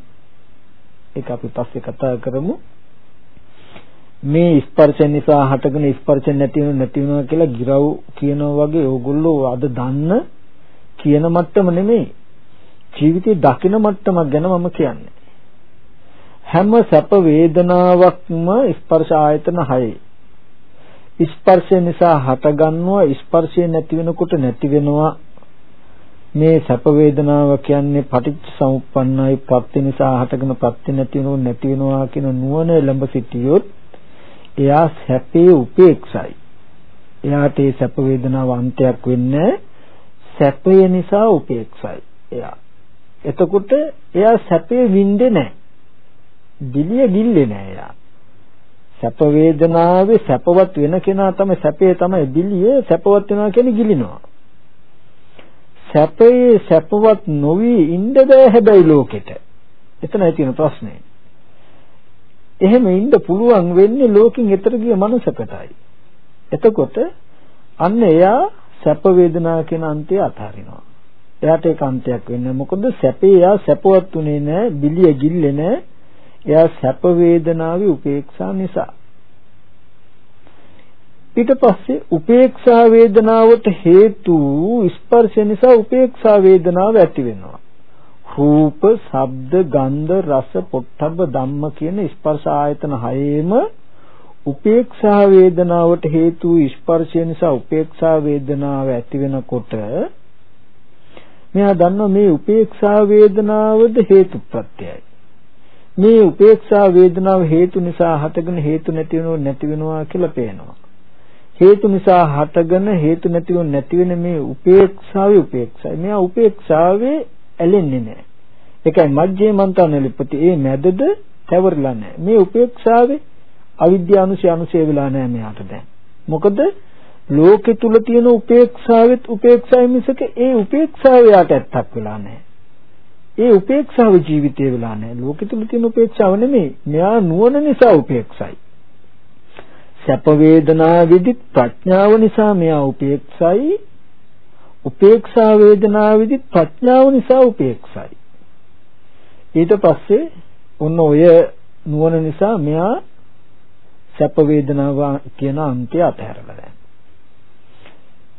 ඒක අපි පස්සේ කතා කරමු. මේ ස්පර්ශ නිසා හටගෙන ස්පර්ශ නැති වෙන නැති වෙනවා කියලා ගිරව් කියනවා වගේ ඕගොල්ලෝ අද දන්න කියන මට්ටම නෙමෙයි. ජීවිතේ දකින මට්ටමක් ගැන මම කියන්නේ. හැම සැප වේදනාවක්ම ස්පර්ශ ආයතන 6 ස්පර්ශය නිසා හටගන්නවා ස්පර්ශය නැති වෙනකොට නැති වෙනවා මේ සැප වේදනාව කියන්නේ පටිච්ච සමුප්පන්නයි ප්‍රත්‍ය නිසා හටගෙන ප්‍රත්‍ය නැති වෙනව නැති වෙනවා කියන නුවණ ළඹ සිටියොත් එයා සැපේ උපේක්ෂයි. එයාට ඒ සැප වේදනාව අන්තයක් වෙන්නේ සැපය නිසා උපේක්ෂයි. එයා. එතකොට එයා සැපේ විඳින්නේ නැහැ. දිලිය ගිල්ලේ නැහැ එයා. සැප වේදනාවේ සැපවත් වෙන කෙනා තමයි සැපේ තමයි දිලිය සැපවත් වෙනවා කියන්නේ ගිලිනවා. සැපේ සැපවත් නොවි ඉන්න බෑ හැබැයි ලෝකෙට. එතනයි තියෙන ප්‍රශ්නේ. එහෙම ඉන්න පුළුවන් වෙන්නේ ලෝකෙන් එතර ගිය මනුස්සකටයි. එතකොට අන්න එයා සැප වේදනා කියන අන්තය අතාරිනවා. එයාට ඒක අන්තයක් වෙන්නේ මොකද සැපේ එයා සැපවත් උනේ නැහැ, බිලිය ගිල්ලේ නැහැ. එයා සැප වේදනාවේ උපේක්ෂා නිසා. ඊට පස්සේ උපේක්ෂා වේදනාවට හේතු ස්පර්ශ නිසා උපේක්ෂා වේදනාව ඇති වෙනවා. රූප, ශබ්ද, ගන්ධ, රස, පොට්ටබ්බ ධම්ම කියන ස්පර්ශ ආයතන හයේම උපේක්ෂා වේදනාවට හේතු ස්පර්ශය නිසා උපේක්ෂා වේදනාව ඇති වෙනකොට මෙයා දන්නවා මේ උපේක්ෂා වේදනාවද හේතු ප්‍රත්‍යයයි. මේ උපේක්ෂා වේදනාව හේතු නිසා හටගෙන හේතු නැති වෙනව නැති වෙනවා කියලා පේනවා. හේතු නිසා හටගෙන හේතු නැතිව නැති වෙන මේ උපේක්ෂාවේ උපේක්ෂයි. මෙයා උපේක්ෂාවේ ඇලෙන්නේ නැහැ. ඒකයි මජ්ජේ මන්තන ලිපති. ඒ මැදද තවරලා නැහැ. මේ උපේක්ෂාවේ අවිද්‍යානුසය අනුසය වෙලා නැහැ මෙයාට දැන්. මොකද ලෝකෙ තුල තියෙන උපේක්ෂාවෙත් උපේක්ෂාව මිසක ඒ උපේක්ෂාව යාට ඇත්තක් වෙලා නැහැ. ඒ උපේක්ෂාව ජීවිතේ වෙලා නැහැ. ලෝකෙ තුල තියෙන උපේක්ෂාව නෙමෙයි. මෙයා නුවණ නිසා උපේක්ෂයි. සැප වේදනා විදි ප්‍රඥාව නිසා මෙයා උපේක්ෂයි උපේක්ෂා වේදනා විදි ප්‍රඥාව නිසා උපේක්ෂයි ඊට පස්සේ ඔන්න ඔය නුවණ නිසා මෙයා සැප වේදනාව කියන අන්තය අතහැරලා දැන්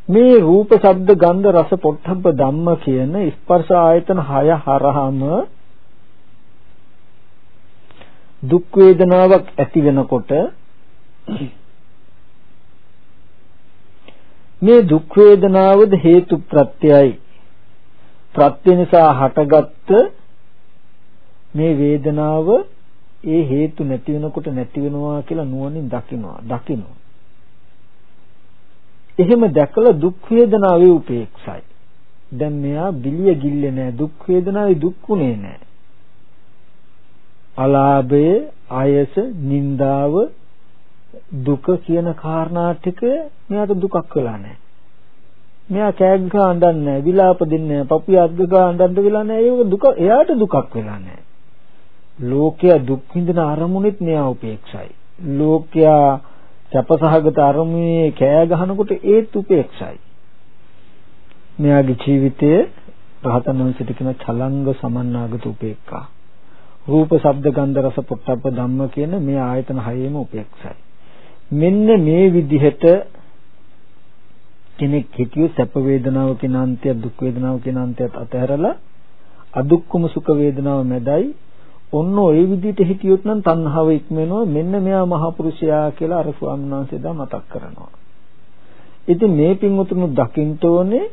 මේ රූප ශබ්ද ගන්ධ රස පොට්ටබ්බ ධම්ම කියන ස්පර්ශ ආයතන 6 හරහම දුක් වේදනාවක් ඇති වෙනකොට මේ දුක් වේදනාවද හේතු ප්‍රත්‍යයයි. ප්‍රත්‍ය නිසා හටගත්ත මේ වේදනාව ඒ හේතු නැති වෙනකොට නැති වෙනවා කියලා නුවණින් දකිනවා දකිනවා. එහෙම දැකලා දුක් වේදනාවේ උපේක්ෂයි දැන් මෙයා බිලිය ගිල්ලේ නැහැ දුක් වේදනාවේ දුක්ුනේ නැහැ අලාභය ආයස නිന്ദාව දුක කියන කාරණා ටික මෙයාට දුකක් වෙලා නැහැ. මෙයා කෑග් ගහ අඬන්නේ නැහැ, විලාප දෙන්නේ නැහැ, පපුවේ අද්ද ගහ අඬන්න වෙලා නැහැ. ඒක දුක එයාට දුකක් වෙලා නැහැ. ලෝකයා දුක් විඳින අරමුණෙත් මෙයා උපේක්ෂයි. ලෝකයා සැපසහගත අරමුණේ කෑ ගහනකොට ඒත් උපේක්ෂයි. මෙයාගේ ජීවිතයේ රහතන් වහන්සේට කියන චලංග සමන්නාගත උපේක්ඛා. රූප, ශබ්ද, ගන්ධ, රස, පොට්ටබ්බ ධම්ම කියන මේ ආයතන හයේම උපේක්ෂයි. මෙන්න මේ විදිහට කෙනෙක් හිතියෝ සැප වේදනාව කියන අන්තය දුක් වේදනාව කියන අන්තයත් අතහැරලා අදුක්කම සුඛ වේදනාව මැදයි ඔන්න ওই විදිහට හිටියොත් නම් තණ්හාව ඉක්මනවා මෙන්න මෙයා මහා පුරුෂයා කියලා අර ස්වාමීන් වහන්සේ දා මතක් කරනවා. ඉතින් මේ පින්වතුන් දකින්න ඕනේ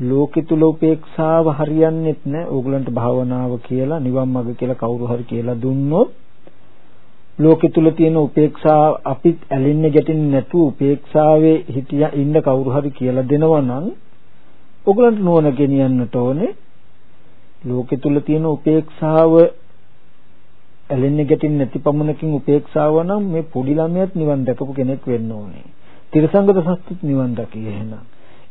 ලෝකෙ තුල උපේක්ෂාව හරියන්නේත් නැහැ. ඕගලන්ට භාවනාව කියලා නිවන් මඟ කියලා කවුරු හරි කියලා දුන්නොත් ලෝකෙ තුල තියෙන උපේක්ෂාව අපි ඇලෙන්නේ ගැටෙන්නේ නැතුව උපේක්ෂාවේ හිටියා ඉන්න කවුරු හරි කියලා දෙනවා නම් ඕගලන්ට නුවණ ගෙනියන්නට ඕනේ ලෝකෙ තුල තියෙන උපේක්ෂාව ඇලෙන්නේ ගැටෙන්නේ නැති පමණකින් උපේක්ෂාව නම් මේ පොඩි ළමයාත් නිවන් දැකපු කෙනෙක් වෙන්න ඕනේ. තිරසංගත සත්‍යෙත් නිවන් දකිය එහෙනම්.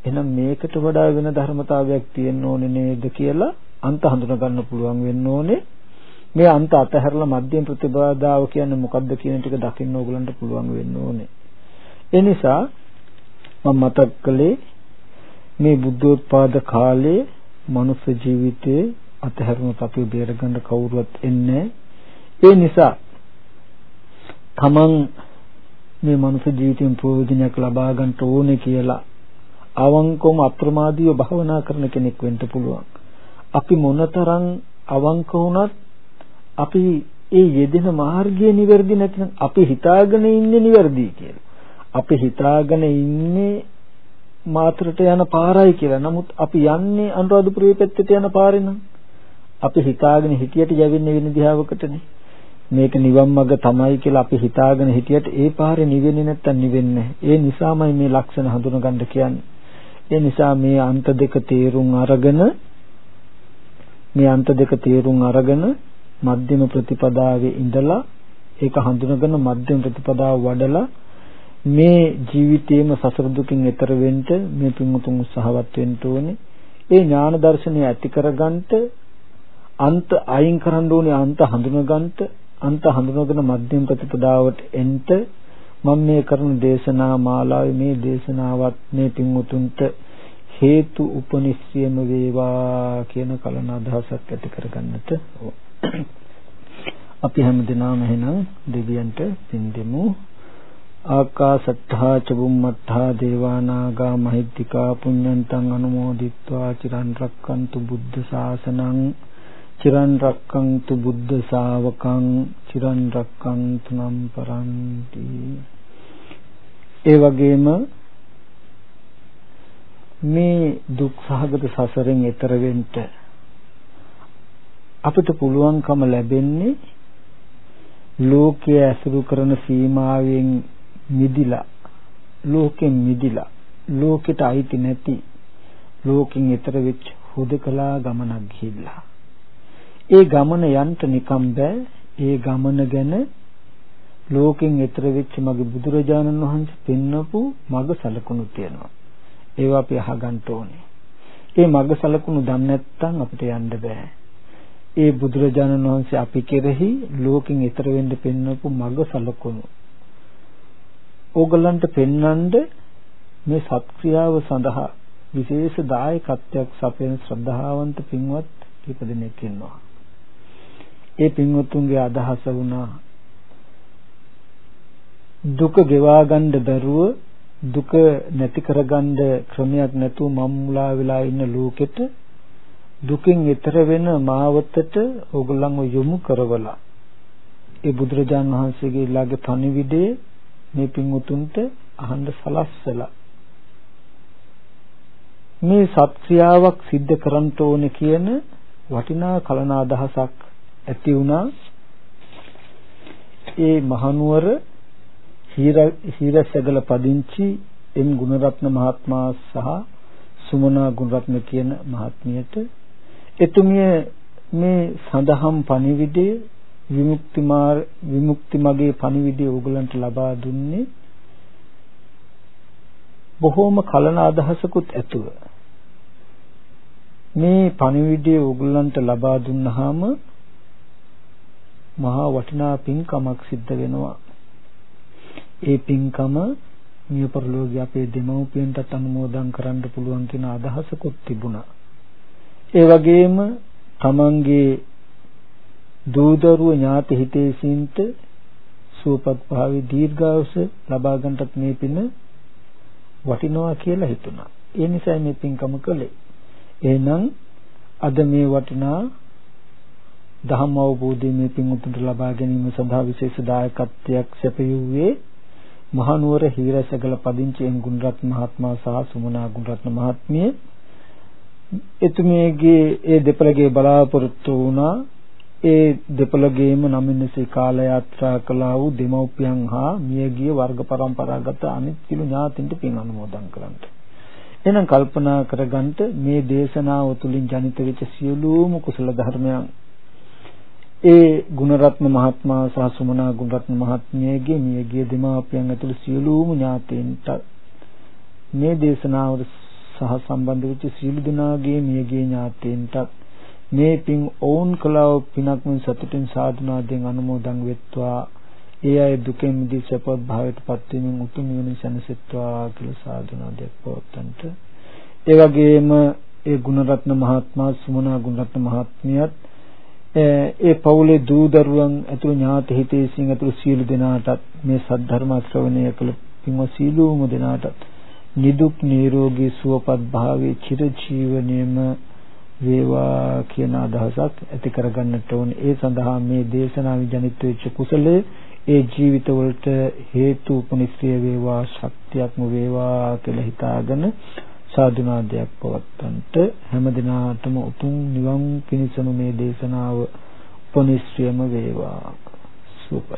එහෙනම් මේකට වඩා වෙන ධර්මතාවයක් තියෙන්න ඕනේ නේද කියලා අන්ත හඳුනා ගන්න පුළුවන් වෙන්න ඕනේ. මේ අන්ත අතහැරලා මධ්‍යම ප්‍රතිපදාව කියන්නේ මොකක්ද කියන ටික දකින්න ඕගලන්ට පුළුවන් වෙන්න ඕනේ. ඒ නිසා මම මතක් කළේ මේ බුද්ධෝත්පාද කාලේ මනුස්ස ජීවිතයේ අතහැරුණත් අපි බේරගන්න කවුරුවත් එන්නේ ඒ නිසා තමන් මේ මනුස්ස ජීවිතයෙන් ප්‍රයෝජනයක් ලබා ගන්න ඕනේ කියලා අවංකවම අප්‍රමාදීව භවනා කරන කෙනෙක් වෙන්න පුළුවන්. අපි මොනතරම් අවංක වුණත් අපි ඒ යෙදෙන මාර්ගය නිවැරදි නැත්නම් අපි හිතාගෙන ඉන්නේ නිවැරදි කියලා. අපි හිතාගෙන ඉන්නේ මාතරට යන පාරයි කියලා. නමුත් අපි යන්නේ අනුරාධපුරයේ පැත්තට යන පාරේ නම් අපි හිතාගෙන හිටියට යවෙන්නේ වෙන දිහාවකටනේ. මේක නිවන් මඟ තමයි කියලා අපි හිතාගෙන හිටියට ඒ පාරේ නිවෙන්නේ නැත්තම් නිවෙන්නේ ඒ නිසාමයි මේ ලක්ෂණ හඳුනගන්න කියන්නේ. ඒ නිසා මේ අන්ත දෙක තේරුම් අරගෙන මේ අන්ත දෙක තේරුම් අරගෙන මධ්‍යම ප්‍රතිපදාවේ ඉඳලා ඒක හඳුනගෙන මධ්‍යම ප්‍රතිපදාව වඩලා මේ ජීවිතේම සසර දුකින් එතර වෙන්න මේ පින්වතුන් උත්සාහවත් වෙන්න ඕනේ. ඒ ඥාන දර්ශනය ඇති කරගන්නට අන්ත අයින් කරන්න ඕනේ අන්ත හඳුනගන්නට අන්ත හඳුනගෙන මධ්‍යම ප්‍රතිපදාවට එන්න මම මේ කරන දේශනා මාලාවේ මේ දේශනාවත් මේ පින්වතුන්ට හේතු උපනිශ්‍රියම වේවා කියන කලන අදහසක් ඇති කරගන්නට අපි හැමදෙනාම එහෙනම් දෙවියන්ට පින් දෙමු ආකාසට්ඨා චුම්මත්තා දේවානාගා මහිද්దికා පුඤ්ඤන්තං අනුමෝදිත්වා චිරන් රැක්කන්තු බුද්ධ ශාසනං චිරන් රැක්කන්තු බුද්ධ ශාවකං චිරන් රැක්කන්තු නම් පරන්ති. ඒ වගේම මේ දුක් සහගත සසරෙන් එතර වෙන්න අපිට පුළුවන්කම ලැබෙන්නේ ලෝකයේ ඇසුරු කරන සීමාවෙන් මිදිලා ලෝකෙන් මිදිලා ලෝකෙට අයිති නැති ලෝකෙන් ඈතර වෙච්ච හුදකලා ගමනක් ගිහිල්ලා. ඒ ගමන යන්න නිකම් බෑ. ඒ ගමන ගැන ලෝකෙන් ඈතර වෙච්ච මගේ බුදුරජාණන් වහන්සේ පෙන්වපු මග සලකුණු තියෙනවා. ඒවා අපි අහගන්න ඕනේ. ඒ මග සලකුණු දන්නේ නැත්නම් අපිට යන්න බෑ. ඒ බුදුරජාණන් වහන්සේ අපි කෙරෙහි ලෝකෙන් ඈතර වෙන්න පෙන්වපු මග සලකුණු. ඕගලන්ට පෙන්වන්න මේ සත්ක්‍රියාව සඳහා විශේෂ දායකත්වයක් සපයන ශ්‍රද්ධාවන්ත පින්වත් කීප දෙනෙක් ඉන්නවා. ඒ පින්වත්තුන්ගේ අදහස වුණා දුක ගෙවා ගන්න බැරුව දුක නැති කරගන්න ක්‍රමයක් නැතුව මම්මුලා වෙලා ඉන්න ලෝකෙට දුකින් ඈතර වෙන මාවතට ඕගොල්ලන්ව යොමු කරවලා ඒ බුදුරජාන් වහන්සේගේ ළඟ පණිවිඩයේ මේ පින්වුතුන්ට අහන්න සලස්සලා. මේ සත්ක්‍රියාවක් සිද්ධ කරන්න ඕනේ කියන වටිනා කලන අදහසක් ඇති වුණා. ඒ මහනුවර හීරසගල පදිංචි එම් ගුණරත්න මහත්මයා සහ සුමනා ගුණරත්න කියන මහත්මියට එතුමිය මේ සඳහම් පණිවිඩය විමුක්ති මාර් විමුක්ති මගේ පණිවිඩය ඕගලන්ට ලබා දුන්නේ බොහෝම කලන අදහසකුත් ඇතුව. මේ පණිවිඩය ඕගලන්ට ලබා දුන්නාම මහා වටිනා පින්කමක් සිද්ධ වෙනවා. ඒ පින්කම මිය පරලෝකයේ අපේ දෙමව්පියන්ටත් අනුමෝදන් කරන්න පුළුවන් කියන අදහසකුත් තිබුණා. ඒ වගේම තමන්ගේ දූදරුව ඥාති හිතේසින්ට සුවපත් භාවී දීර්ඝායුෂ ලබා ගන්නටත් මේ පින වටිනවා කියලා හිතුණා. ඒ නිසා මේ පින්කම කළේ. එහෙනම් අද මේ වටිනා ධම්ම අවබෝධය මේ පින්වුතුන්ට ලබා ගැනීම සඳහා විශේෂ දායකත්වයක් සැපයුවේ මහනුවර හීරසගල පදිංචි එන් ගුණරත්න මහත්මයා සහ සුමනා ගුණරත්න මහත්මිය එතුමියගේ ඒ දෙපළගේ බලාපොරොත්තු වුණා ඒ දෙපළගේම නමින්සේ කාල යාත්‍රා කළා වූ දෙමව්පියන් හා මියගිය වර්ග પરම්පරාගත අනිත් කිලු ඥාතින්ට පින් අනුමෝදන් කරන්නට. එහෙනම් කල්පනා කරගන්න මේ දේශනාව තුළින් ජනිත වෙච්ච සියලුම කුසල ධර්මයන් ඒ ගුණරත්න මහත්මයා සහ සුමනා ගුණරත්න මහත්මියගේ මියගිය දෙමාපියන් ඇතුළු සියලුම ඥාතීන්ට මේ දේශනාවට සහ සම්බන්ධ වෙච්ච සියලු දෙනාගේ මියගිය ඥාතීන්ට මේ පින් ඕන් කළව පිනක් මෙන් සතුටින් සාධනාවෙන් අනුමෝදන් වෙත්වා. ඒ අය දුකෙන් මිදී සපවත් භාවයට පත් වීමෙන් උතුම් නිවන සැනසෙත්වා කියලා සාධනාවක් පවත්තන්ට. ඒ වගේම ඒ ගුණරත්න මහත්මයා සුමනා ගුණරත්න මහත්මියත් ඒ පවුලේ දූ දරුවන් ඇතුළු ඥාති හිතේසින් ඇතුළු සියලු දෙනාටත් මේ සද්ධර්ම ශ්‍රවණය කළ පින්වත් සීලූම දෙනාටත් නිදුක් නිරෝගී සුවපත් භාවයේ චිර ජීවනයේම වේවා කියන අදහසක් ඇති කරගන්නට ඕනේ. ඒ සඳහා මේ දේශනාවේ ජනිත වෙච්ච කුසලයේ ඒ ජීවිතවලට හේතු උපනිශ්‍රය වේවා ශක්තියක්ම වේවා කියලා හිතාගෙන සාදුනාදයක් පවත්තන්ට හැම දිනාටම උතුම් නිවන් පිණසම මේ දේශනාව උපනිශ්‍රයම වේවා සුපත්